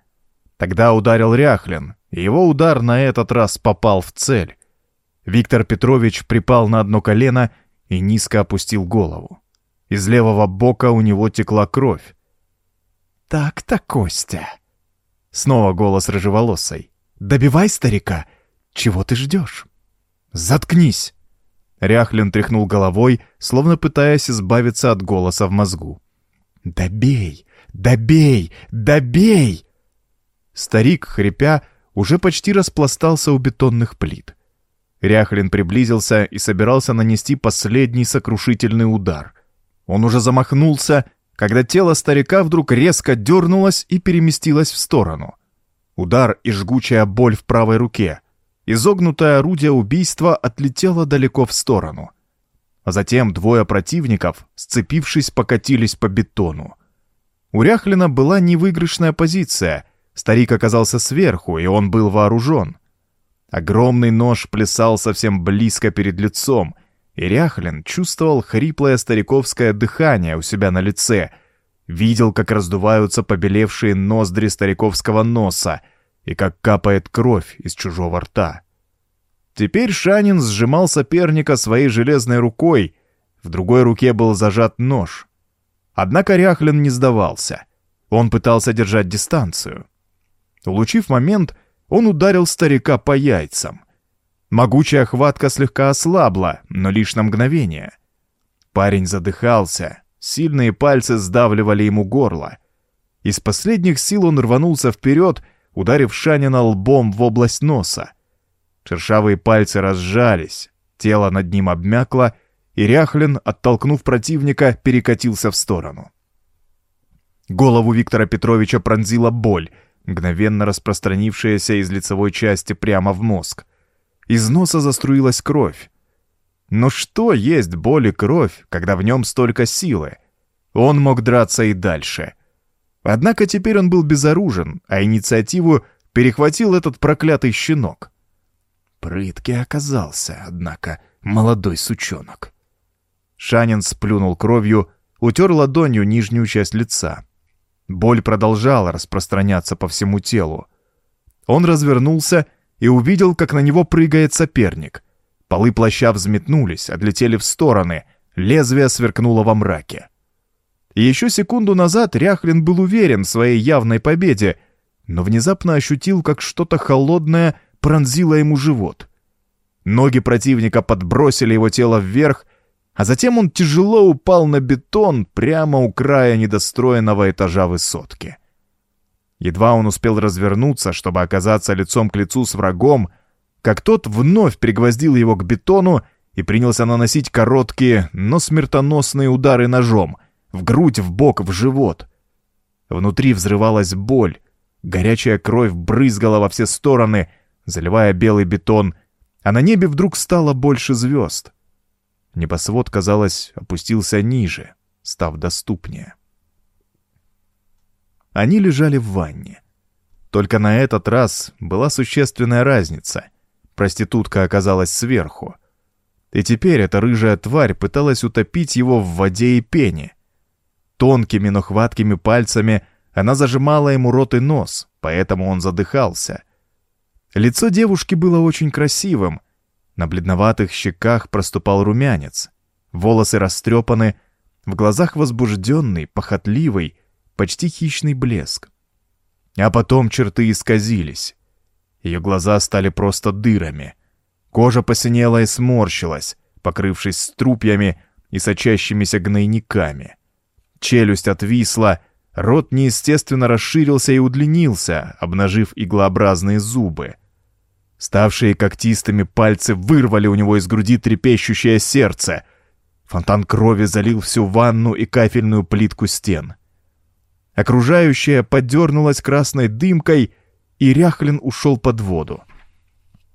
Тогда ударил Ряхлин, и его удар на этот раз попал в цель. Виктор Петрович припал на одно колено и низко опустил голову. Из левого бока у него текла кровь. «Так-то, Костя!» Снова голос рыжеволосой. «Добивай старика! Чего ты ждешь?» «Заткнись!» Ряхлин тряхнул головой, словно пытаясь избавиться от голоса в мозгу. «Добей! Добей! Добей!» Старик, хрипя, уже почти распластался у бетонных плит. Ряхлин приблизился и собирался нанести последний сокрушительный удар. Он уже замахнулся, когда тело старика вдруг резко дернулось и переместилось в сторону. Удар и жгучая боль в правой руке. Изогнутое орудие убийства отлетело далеко в сторону. А затем двое противников, сцепившись, покатились по бетону. У Ряхлина была невыигрышная позиция. Старик оказался сверху, и он был вооружен. Огромный нож плясал совсем близко перед лицом, и Ряхлин чувствовал хриплое стариковское дыхание у себя на лице, видел, как раздуваются побелевшие ноздри стариковского носа и как капает кровь из чужого рта. Теперь Шанин сжимал соперника своей железной рукой, в другой руке был зажат нож. Однако Ряхлин не сдавался. Он пытался держать дистанцию. Улучив момент, он ударил старика по яйцам. Могучая хватка слегка ослабла, но лишь на мгновение. Парень задыхался, сильные пальцы сдавливали ему горло. Из последних сил он рванулся вперед, ударив Шанина лбом в область носа. Шершавые пальцы разжались, тело над ним обмякло, и Ряхлин, оттолкнув противника, перекатился в сторону. Голову Виктора Петровича пронзила боль, мгновенно распространившаяся из лицевой части прямо в мозг. Из носа заструилась кровь. Но что есть боль и кровь, когда в нем столько силы? Он мог драться и дальше. Однако теперь он был безоружен, а инициативу перехватил этот проклятый щенок. Прыткий оказался, однако, молодой сучонок. Шанин сплюнул кровью, утер ладонью нижнюю часть лица. Боль продолжала распространяться по всему телу. Он развернулся и увидел, как на него прыгает соперник. Полы плаща взметнулись, отлетели в стороны, лезвие сверкнуло во мраке. Еще секунду назад Ряхлин был уверен в своей явной победе, но внезапно ощутил, как что-то холодное пронзило ему живот. Ноги противника подбросили его тело вверх, а затем он тяжело упал на бетон прямо у края недостроенного этажа высотки. Едва он успел развернуться, чтобы оказаться лицом к лицу с врагом, как тот вновь пригвоздил его к бетону и принялся наносить короткие, но смертоносные удары ножом, в грудь, в бок, в живот. Внутри взрывалась боль, горячая кровь брызгала во все стороны, заливая белый бетон, а на небе вдруг стало больше звезд. Небосвод, казалось, опустился ниже, став доступнее. Они лежали в ванне. Только на этот раз была существенная разница. Проститутка оказалась сверху. И теперь эта рыжая тварь пыталась утопить его в воде и пене. Тонкими, но хваткими пальцами она зажимала ему рот и нос, поэтому он задыхался. Лицо девушки было очень красивым, на бледноватых щеках проступал румянец. Волосы растрепаны, в глазах возбужденный, похотливый, почти хищный блеск. А потом черты исказились. Ее глаза стали просто дырами. Кожа посинела и сморщилась, покрывшись струпьями и сочащимися гнойниками. Челюсть отвисла, рот неестественно расширился и удлинился, обнажив иглообразные зубы — Ставшие когтистыми пальцы вырвали у него из груди трепещущее сердце. Фонтан крови залил всю ванну и кафельную плитку стен. Окружающее подернулось красной дымкой, и Ряхлин ушел под воду.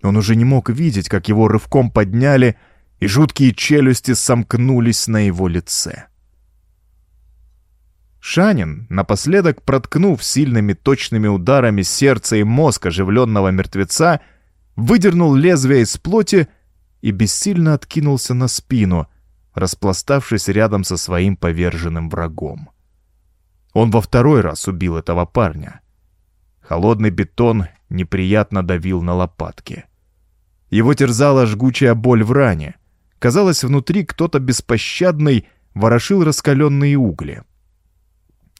Он уже не мог видеть, как его рывком подняли, и жуткие челюсти сомкнулись на его лице. Шанин, напоследок проткнув сильными точными ударами сердце и мозг оживленного мертвеца, выдернул лезвие из плоти и бессильно откинулся на спину, распластавшись рядом со своим поверженным врагом. Он во второй раз убил этого парня. Холодный бетон неприятно давил на лопатки. Его терзала жгучая боль в ране. Казалось, внутри кто-то беспощадный ворошил раскаленные угли.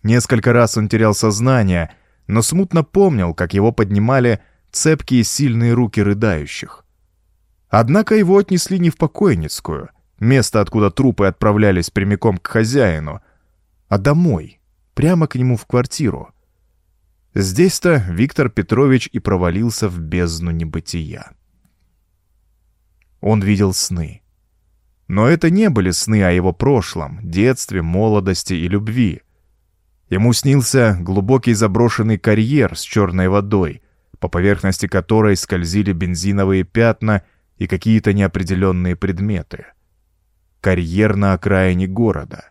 Несколько раз он терял сознание, но смутно помнил, как его поднимали цепкие сильные руки рыдающих. Однако его отнесли не в покойницкую, место, откуда трупы отправлялись прямиком к хозяину, а домой, прямо к нему в квартиру. Здесь-то Виктор Петрович и провалился в бездну небытия. Он видел сны. Но это не были сны о его прошлом, детстве, молодости и любви. Ему снился глубокий заброшенный карьер с черной водой, по поверхности которой скользили бензиновые пятна и какие-то неопределенные предметы. Карьер на окраине города.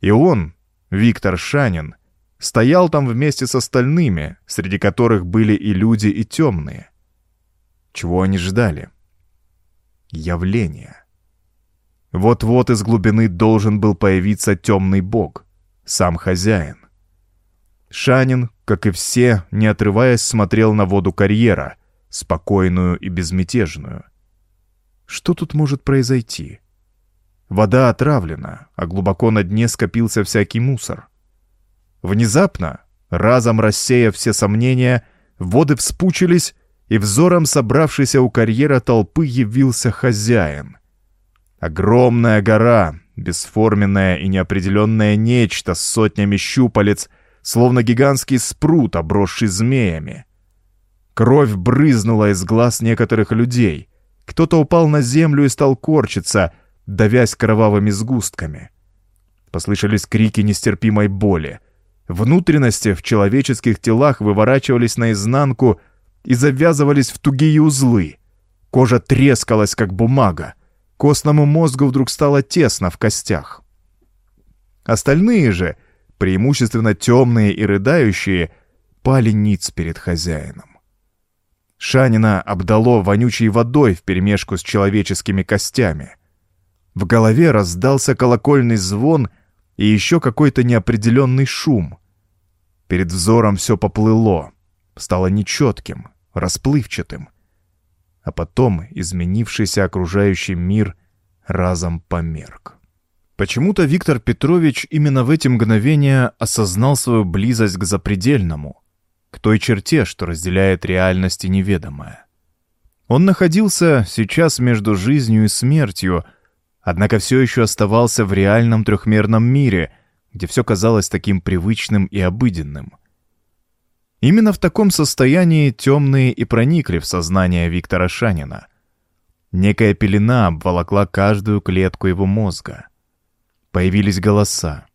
И он, Виктор Шанин, стоял там вместе с остальными, среди которых были и люди, и темные. Чего они ждали? Явление. Вот-вот из глубины должен был появиться темный бог, сам хозяин. Шанин, как и все, не отрываясь, смотрел на воду карьера, спокойную и безмятежную. Что тут может произойти? Вода отравлена, а глубоко на дне скопился всякий мусор. Внезапно, разом рассеяв все сомнения, воды вспучились, и взором собравшейся у карьера толпы явился хозяин. Огромная гора, бесформенное и неопределенное нечто с сотнями щупалец, словно гигантский спрут, обросший змеями. Кровь брызнула из глаз некоторых людей. Кто-то упал на землю и стал корчиться, давясь кровавыми сгустками. Послышались крики нестерпимой боли. Внутренности в человеческих телах выворачивались наизнанку и завязывались в тугие узлы. Кожа трескалась, как бумага. Костному мозгу вдруг стало тесно в костях. Остальные же, преимущественно темные и рыдающие, пали ниц перед хозяином. Шанина обдало вонючей водой вперемешку с человеческими костями. В голове раздался колокольный звон и еще какой-то неопределенный шум. Перед взором все поплыло, стало нечетким, расплывчатым — а потом изменившийся окружающий мир разом померк. Почему-то Виктор Петрович именно в эти мгновения осознал свою близость к запредельному, к той черте, что разделяет реальность и неведомое. Он находился сейчас между жизнью и смертью, однако все еще оставался в реальном трехмерном мире, где все казалось таким привычным и обыденным. Именно в таком состоянии темные и проникли в сознание Виктора Шанина. Некая пелена обволокла каждую клетку его мозга. Появились голоса.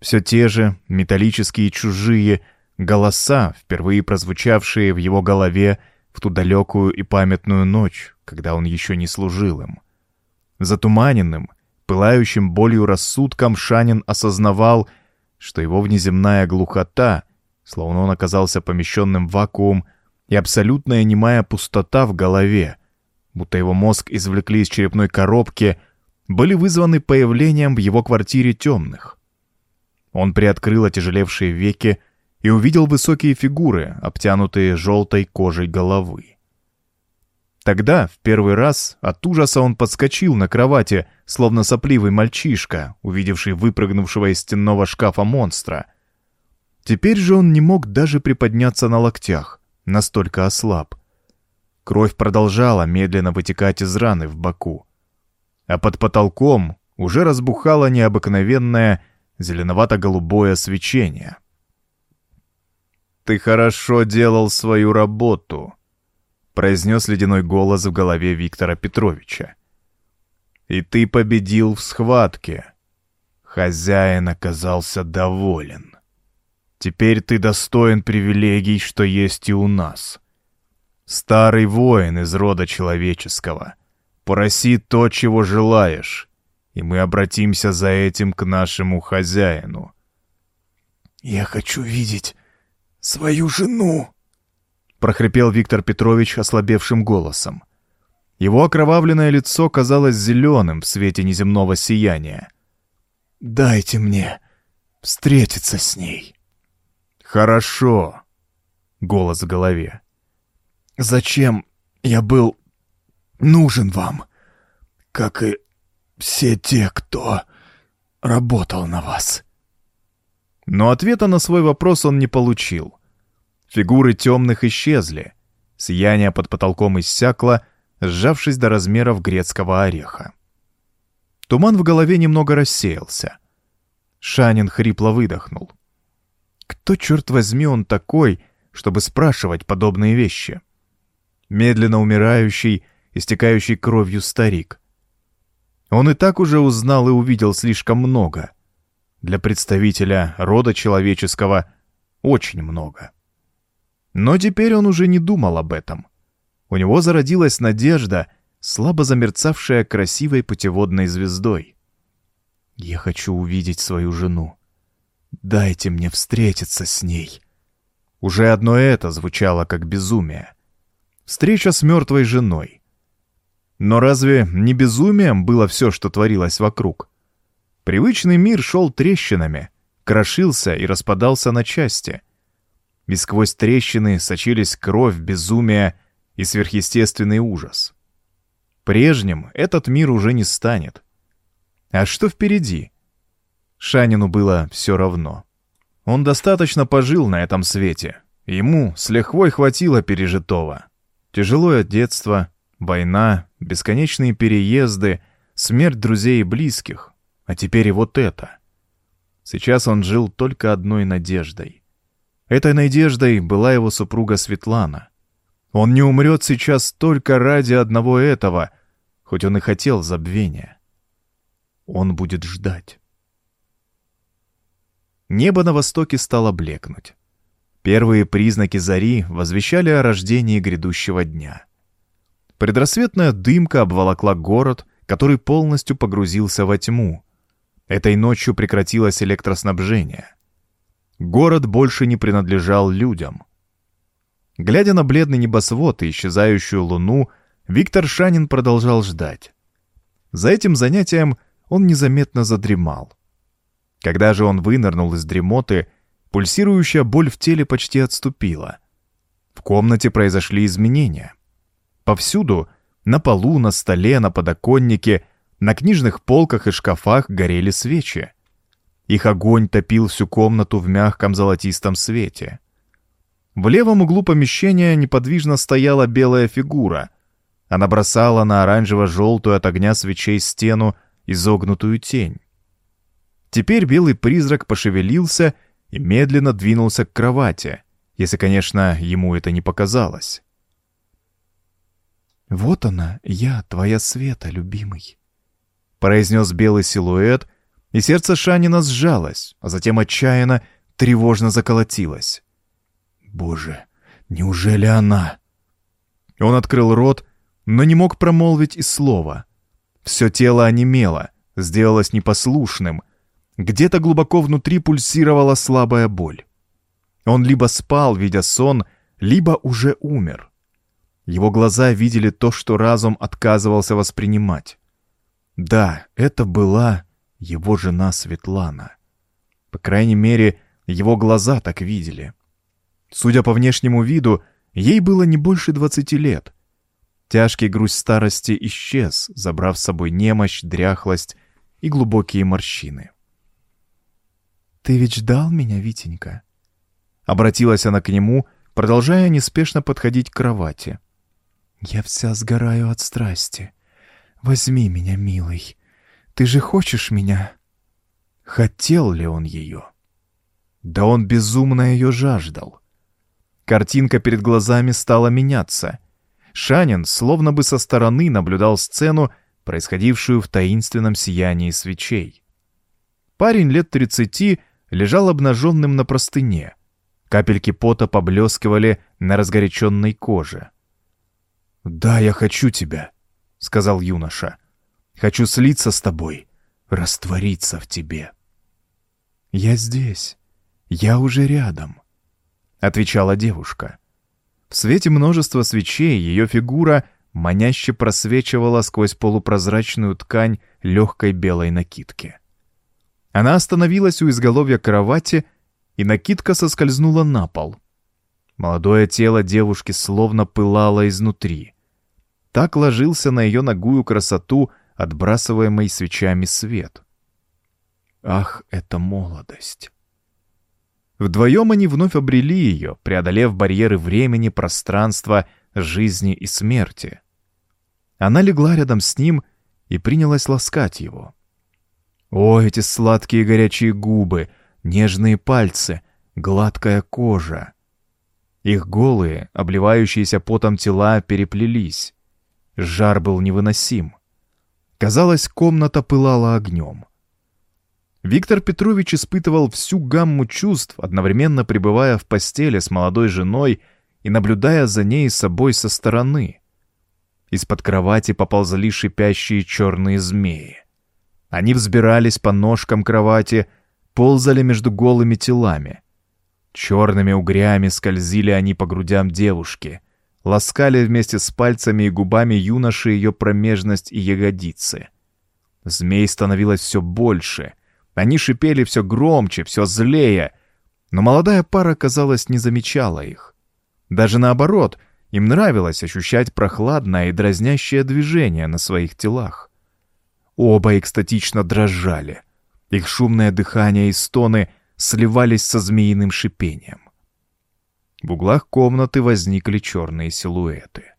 Все те же, металлические чужие, голоса, впервые прозвучавшие в его голове в ту далекую и памятную ночь, когда он еще не служил им. Затуманенным, пылающим болью рассудком Шанин осознавал, что его внеземная глухота — словно он оказался помещенным в вакуум, и абсолютная немая пустота в голове, будто его мозг извлекли из черепной коробки, были вызваны появлением в его квартире темных. Он приоткрыл отяжелевшие веки и увидел высокие фигуры, обтянутые желтой кожей головы. Тогда, в первый раз, от ужаса он подскочил на кровати, словно сопливый мальчишка, увидевший выпрыгнувшего из стенного шкафа монстра — Теперь же он не мог даже приподняться на локтях, настолько ослаб. Кровь продолжала медленно вытекать из раны в боку. А под потолком уже разбухало необыкновенное зеленовато-голубое свечение. «Ты хорошо делал свою работу», — произнес ледяной голос в голове Виктора Петровича. «И ты победил в схватке. Хозяин оказался доволен». Теперь ты достоин привилегий, что есть и у нас. Старый воин из рода человеческого. Проси то, чего желаешь, и мы обратимся за этим к нашему хозяину. «Я хочу видеть свою жену!» — прохрипел Виктор Петрович ослабевшим голосом. Его окровавленное лицо казалось зеленым в свете неземного сияния. «Дайте мне встретиться с ней!» «Хорошо!» — голос в голове. «Зачем я был нужен вам, как и все те, кто работал на вас?» Но ответа на свой вопрос он не получил. Фигуры темных исчезли, сияние под потолком иссякло, сжавшись до размеров грецкого ореха. Туман в голове немного рассеялся. Шанин хрипло выдохнул. Кто, черт возьми, он такой, чтобы спрашивать подобные вещи? Медленно умирающий, истекающий кровью старик. Он и так уже узнал и увидел слишком много. Для представителя рода человеческого очень много. Но теперь он уже не думал об этом. У него зародилась надежда, слабо замерцавшая красивой путеводной звездой. «Я хочу увидеть свою жену. Дайте мне встретиться с ней». Уже одно это звучало как безумие. Встреча с мертвой женой. Но разве не безумием было все, что творилось вокруг? Привычный мир шел трещинами, крошился и распадался на части. И сквозь трещины сочились кровь, безумие и сверхъестественный ужас. Прежним этот мир уже не станет. А что впереди? Шанину было все равно. Он достаточно пожил на этом свете. Ему с лихвой хватило пережитого. Тяжелое детство, война, бесконечные переезды, смерть друзей и близких. А теперь и вот это. Сейчас он жил только одной надеждой. Этой надеждой была его супруга Светлана. Он не умрет сейчас только ради одного этого, хоть он и хотел забвения. Он будет ждать. Небо на востоке стало блекнуть. Первые признаки зари возвещали о рождении грядущего дня. Предрассветная дымка обволокла город, который полностью погрузился во тьму. Этой ночью прекратилось электроснабжение. Город больше не принадлежал людям. Глядя на бледный небосвод и исчезающую луну, Виктор Шанин продолжал ждать. За этим занятием он незаметно задремал. Когда же он вынырнул из дремоты, пульсирующая боль в теле почти отступила. В комнате произошли изменения. Повсюду, на полу, на столе, на подоконнике, на книжных полках и шкафах горели свечи. Их огонь топил всю комнату в мягком золотистом свете. В левом углу помещения неподвижно стояла белая фигура. Она бросала на оранжево-желтую от огня свечей стену изогнутую тень. Теперь белый призрак пошевелился и медленно двинулся к кровати, если, конечно, ему это не показалось. «Вот она, я, твоя Света, любимый», — произнес белый силуэт, и сердце Шанина сжалось, а затем отчаянно, тревожно заколотилось. «Боже, неужели она?» Он открыл рот, но не мог промолвить и слова. Все тело онемело, сделалось непослушным. Где-то глубоко внутри пульсировала слабая боль. Он либо спал, видя сон, либо уже умер. Его глаза видели то, что разум отказывался воспринимать. Да, это была его жена Светлана. По крайней мере, его глаза так видели. Судя по внешнему виду, ей было не больше двадцати лет. Тяжкий груз старости исчез, забрав с собой немощь, дряхлость и глубокие морщины. «Ты ведь ждал меня, Витенька?» Обратилась она к нему, продолжая неспешно подходить к кровати. «Я вся сгораю от страсти. Возьми меня, милый. Ты же хочешь меня?» Хотел ли он ее? Да он безумно ее жаждал. Картинка перед глазами стала меняться. Шанин словно бы со стороны наблюдал сцену, происходившую в таинственном сиянии свечей. Парень лет тридцати лежал обнаженным на простыне. Капельки пота поблескивали на разгоряченной коже. «Да, я хочу тебя», — сказал юноша. «Хочу слиться с тобой, раствориться в тебе». «Я здесь. Я уже рядом», — отвечала девушка. В свете множества свечей ее фигура маняще просвечивала сквозь полупрозрачную ткань легкой белой накидки. Она остановилась у изголовья кровати, и накидка соскользнула на пол. Молодое тело девушки словно пылало изнутри. Так ложился на ее ногую красоту отбрасываемый свечами свет. Ах, это молодость! Вдвоем они вновь обрели ее, преодолев барьеры времени, пространства, жизни и смерти. Она легла рядом с ним и принялась ласкать его. О, эти сладкие горячие губы, нежные пальцы, гладкая кожа. Их голые, обливающиеся потом тела переплелись. Жар был невыносим. Казалось, комната пылала огнем. Виктор Петрович испытывал всю гамму чувств, одновременно пребывая в постели с молодой женой и наблюдая за ней собой со стороны. Из-под кровати поползли шипящие черные змеи. Они взбирались по ножкам кровати, ползали между голыми телами. Черными угрями скользили они по грудям девушки, ласкали вместе с пальцами и губами юноши ее промежность и ягодицы. Змей становилось все больше — они шипели все громче, все злее, но молодая пара, казалось, не замечала их. Даже наоборот, им нравилось ощущать прохладное и дразнящее движение на своих телах. Оба экстатично дрожали. Их шумное дыхание и стоны сливались со змеиным шипением. В углах комнаты возникли черные силуэты.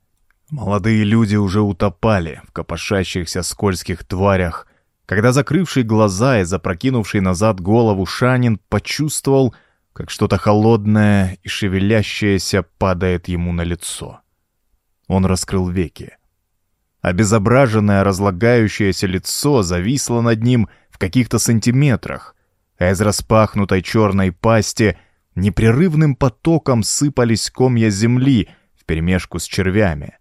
Молодые люди уже утопали в копошащихся скользких тварях, когда закрывший глаза и запрокинувший назад голову Шанин почувствовал, как что-то холодное и шевелящееся падает ему на лицо. Он раскрыл веки. Обезображенное разлагающееся лицо зависло над ним в каких-то сантиметрах, а из распахнутой черной пасти непрерывным потоком сыпались комья земли вперемешку с червями.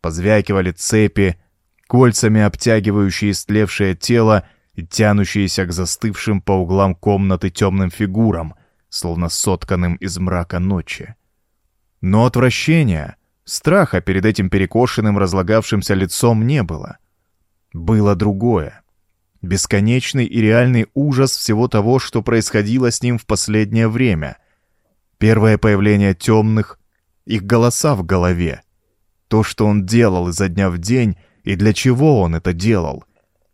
Позвякивали цепи, кольцами обтягивающие истлевшее тело и тянущиеся к застывшим по углам комнаты темным фигурам, словно сотканным из мрака ночи. Но отвращения, страха перед этим перекошенным разлагавшимся лицом не было. Было другое. Бесконечный и реальный ужас всего того, что происходило с ним в последнее время. Первое появление темных, их голоса в голове. То, что он делал изо дня в день — и для чего он это делал?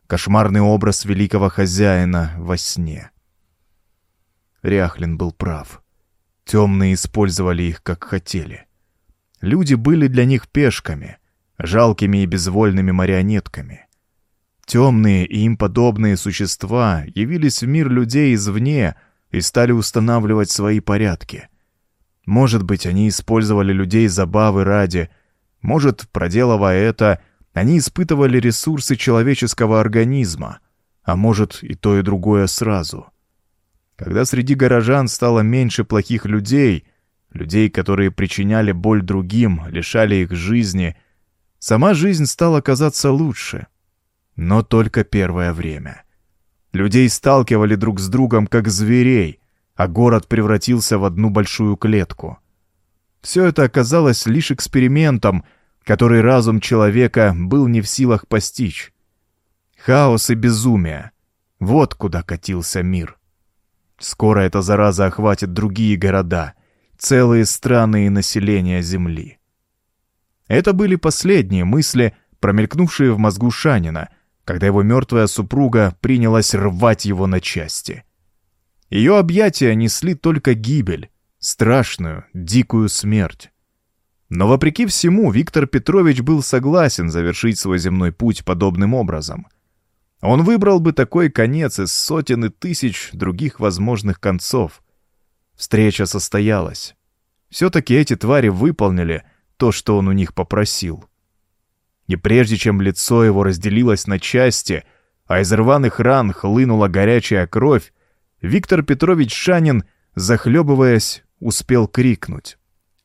Кошмарный образ великого хозяина во сне. Ряхлин был прав. Темные использовали их, как хотели. Люди были для них пешками, жалкими и безвольными марионетками. Темные и им подобные существа явились в мир людей извне и стали устанавливать свои порядки. Может быть, они использовали людей забавы ради, может, проделывая это, они испытывали ресурсы человеческого организма, а может и то и другое сразу. Когда среди горожан стало меньше плохих людей, людей, которые причиняли боль другим, лишали их жизни, сама жизнь стала казаться лучше. Но только первое время. Людей сталкивали друг с другом как зверей, а город превратился в одну большую клетку. Все это оказалось лишь экспериментом — который разум человека был не в силах постичь. Хаос и безумие — вот куда катился мир. Скоро эта зараза охватит другие города, целые страны и население Земли. Это были последние мысли, промелькнувшие в мозгу Шанина, когда его мертвая супруга принялась рвать его на части. Ее объятия несли только гибель, страшную, дикую смерть. Но вопреки всему, Виктор Петрович был согласен завершить свой земной путь подобным образом. Он выбрал бы такой конец из сотен и тысяч других возможных концов. Встреча состоялась. Все-таки эти твари выполнили то, что он у них попросил. И прежде чем лицо его разделилось на части, а из рваных ран хлынула горячая кровь, Виктор Петрович Шанин, захлебываясь, успел крикнуть.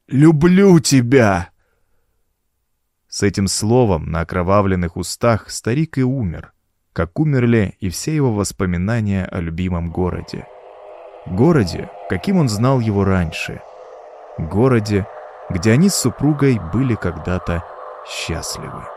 Люблю тебя!» С этим словом на окровавленных устах старик и умер, как умерли и все его воспоминания о любимом городе. Городе, каким он знал его раньше. Городе, где они с супругой были когда-то счастливы.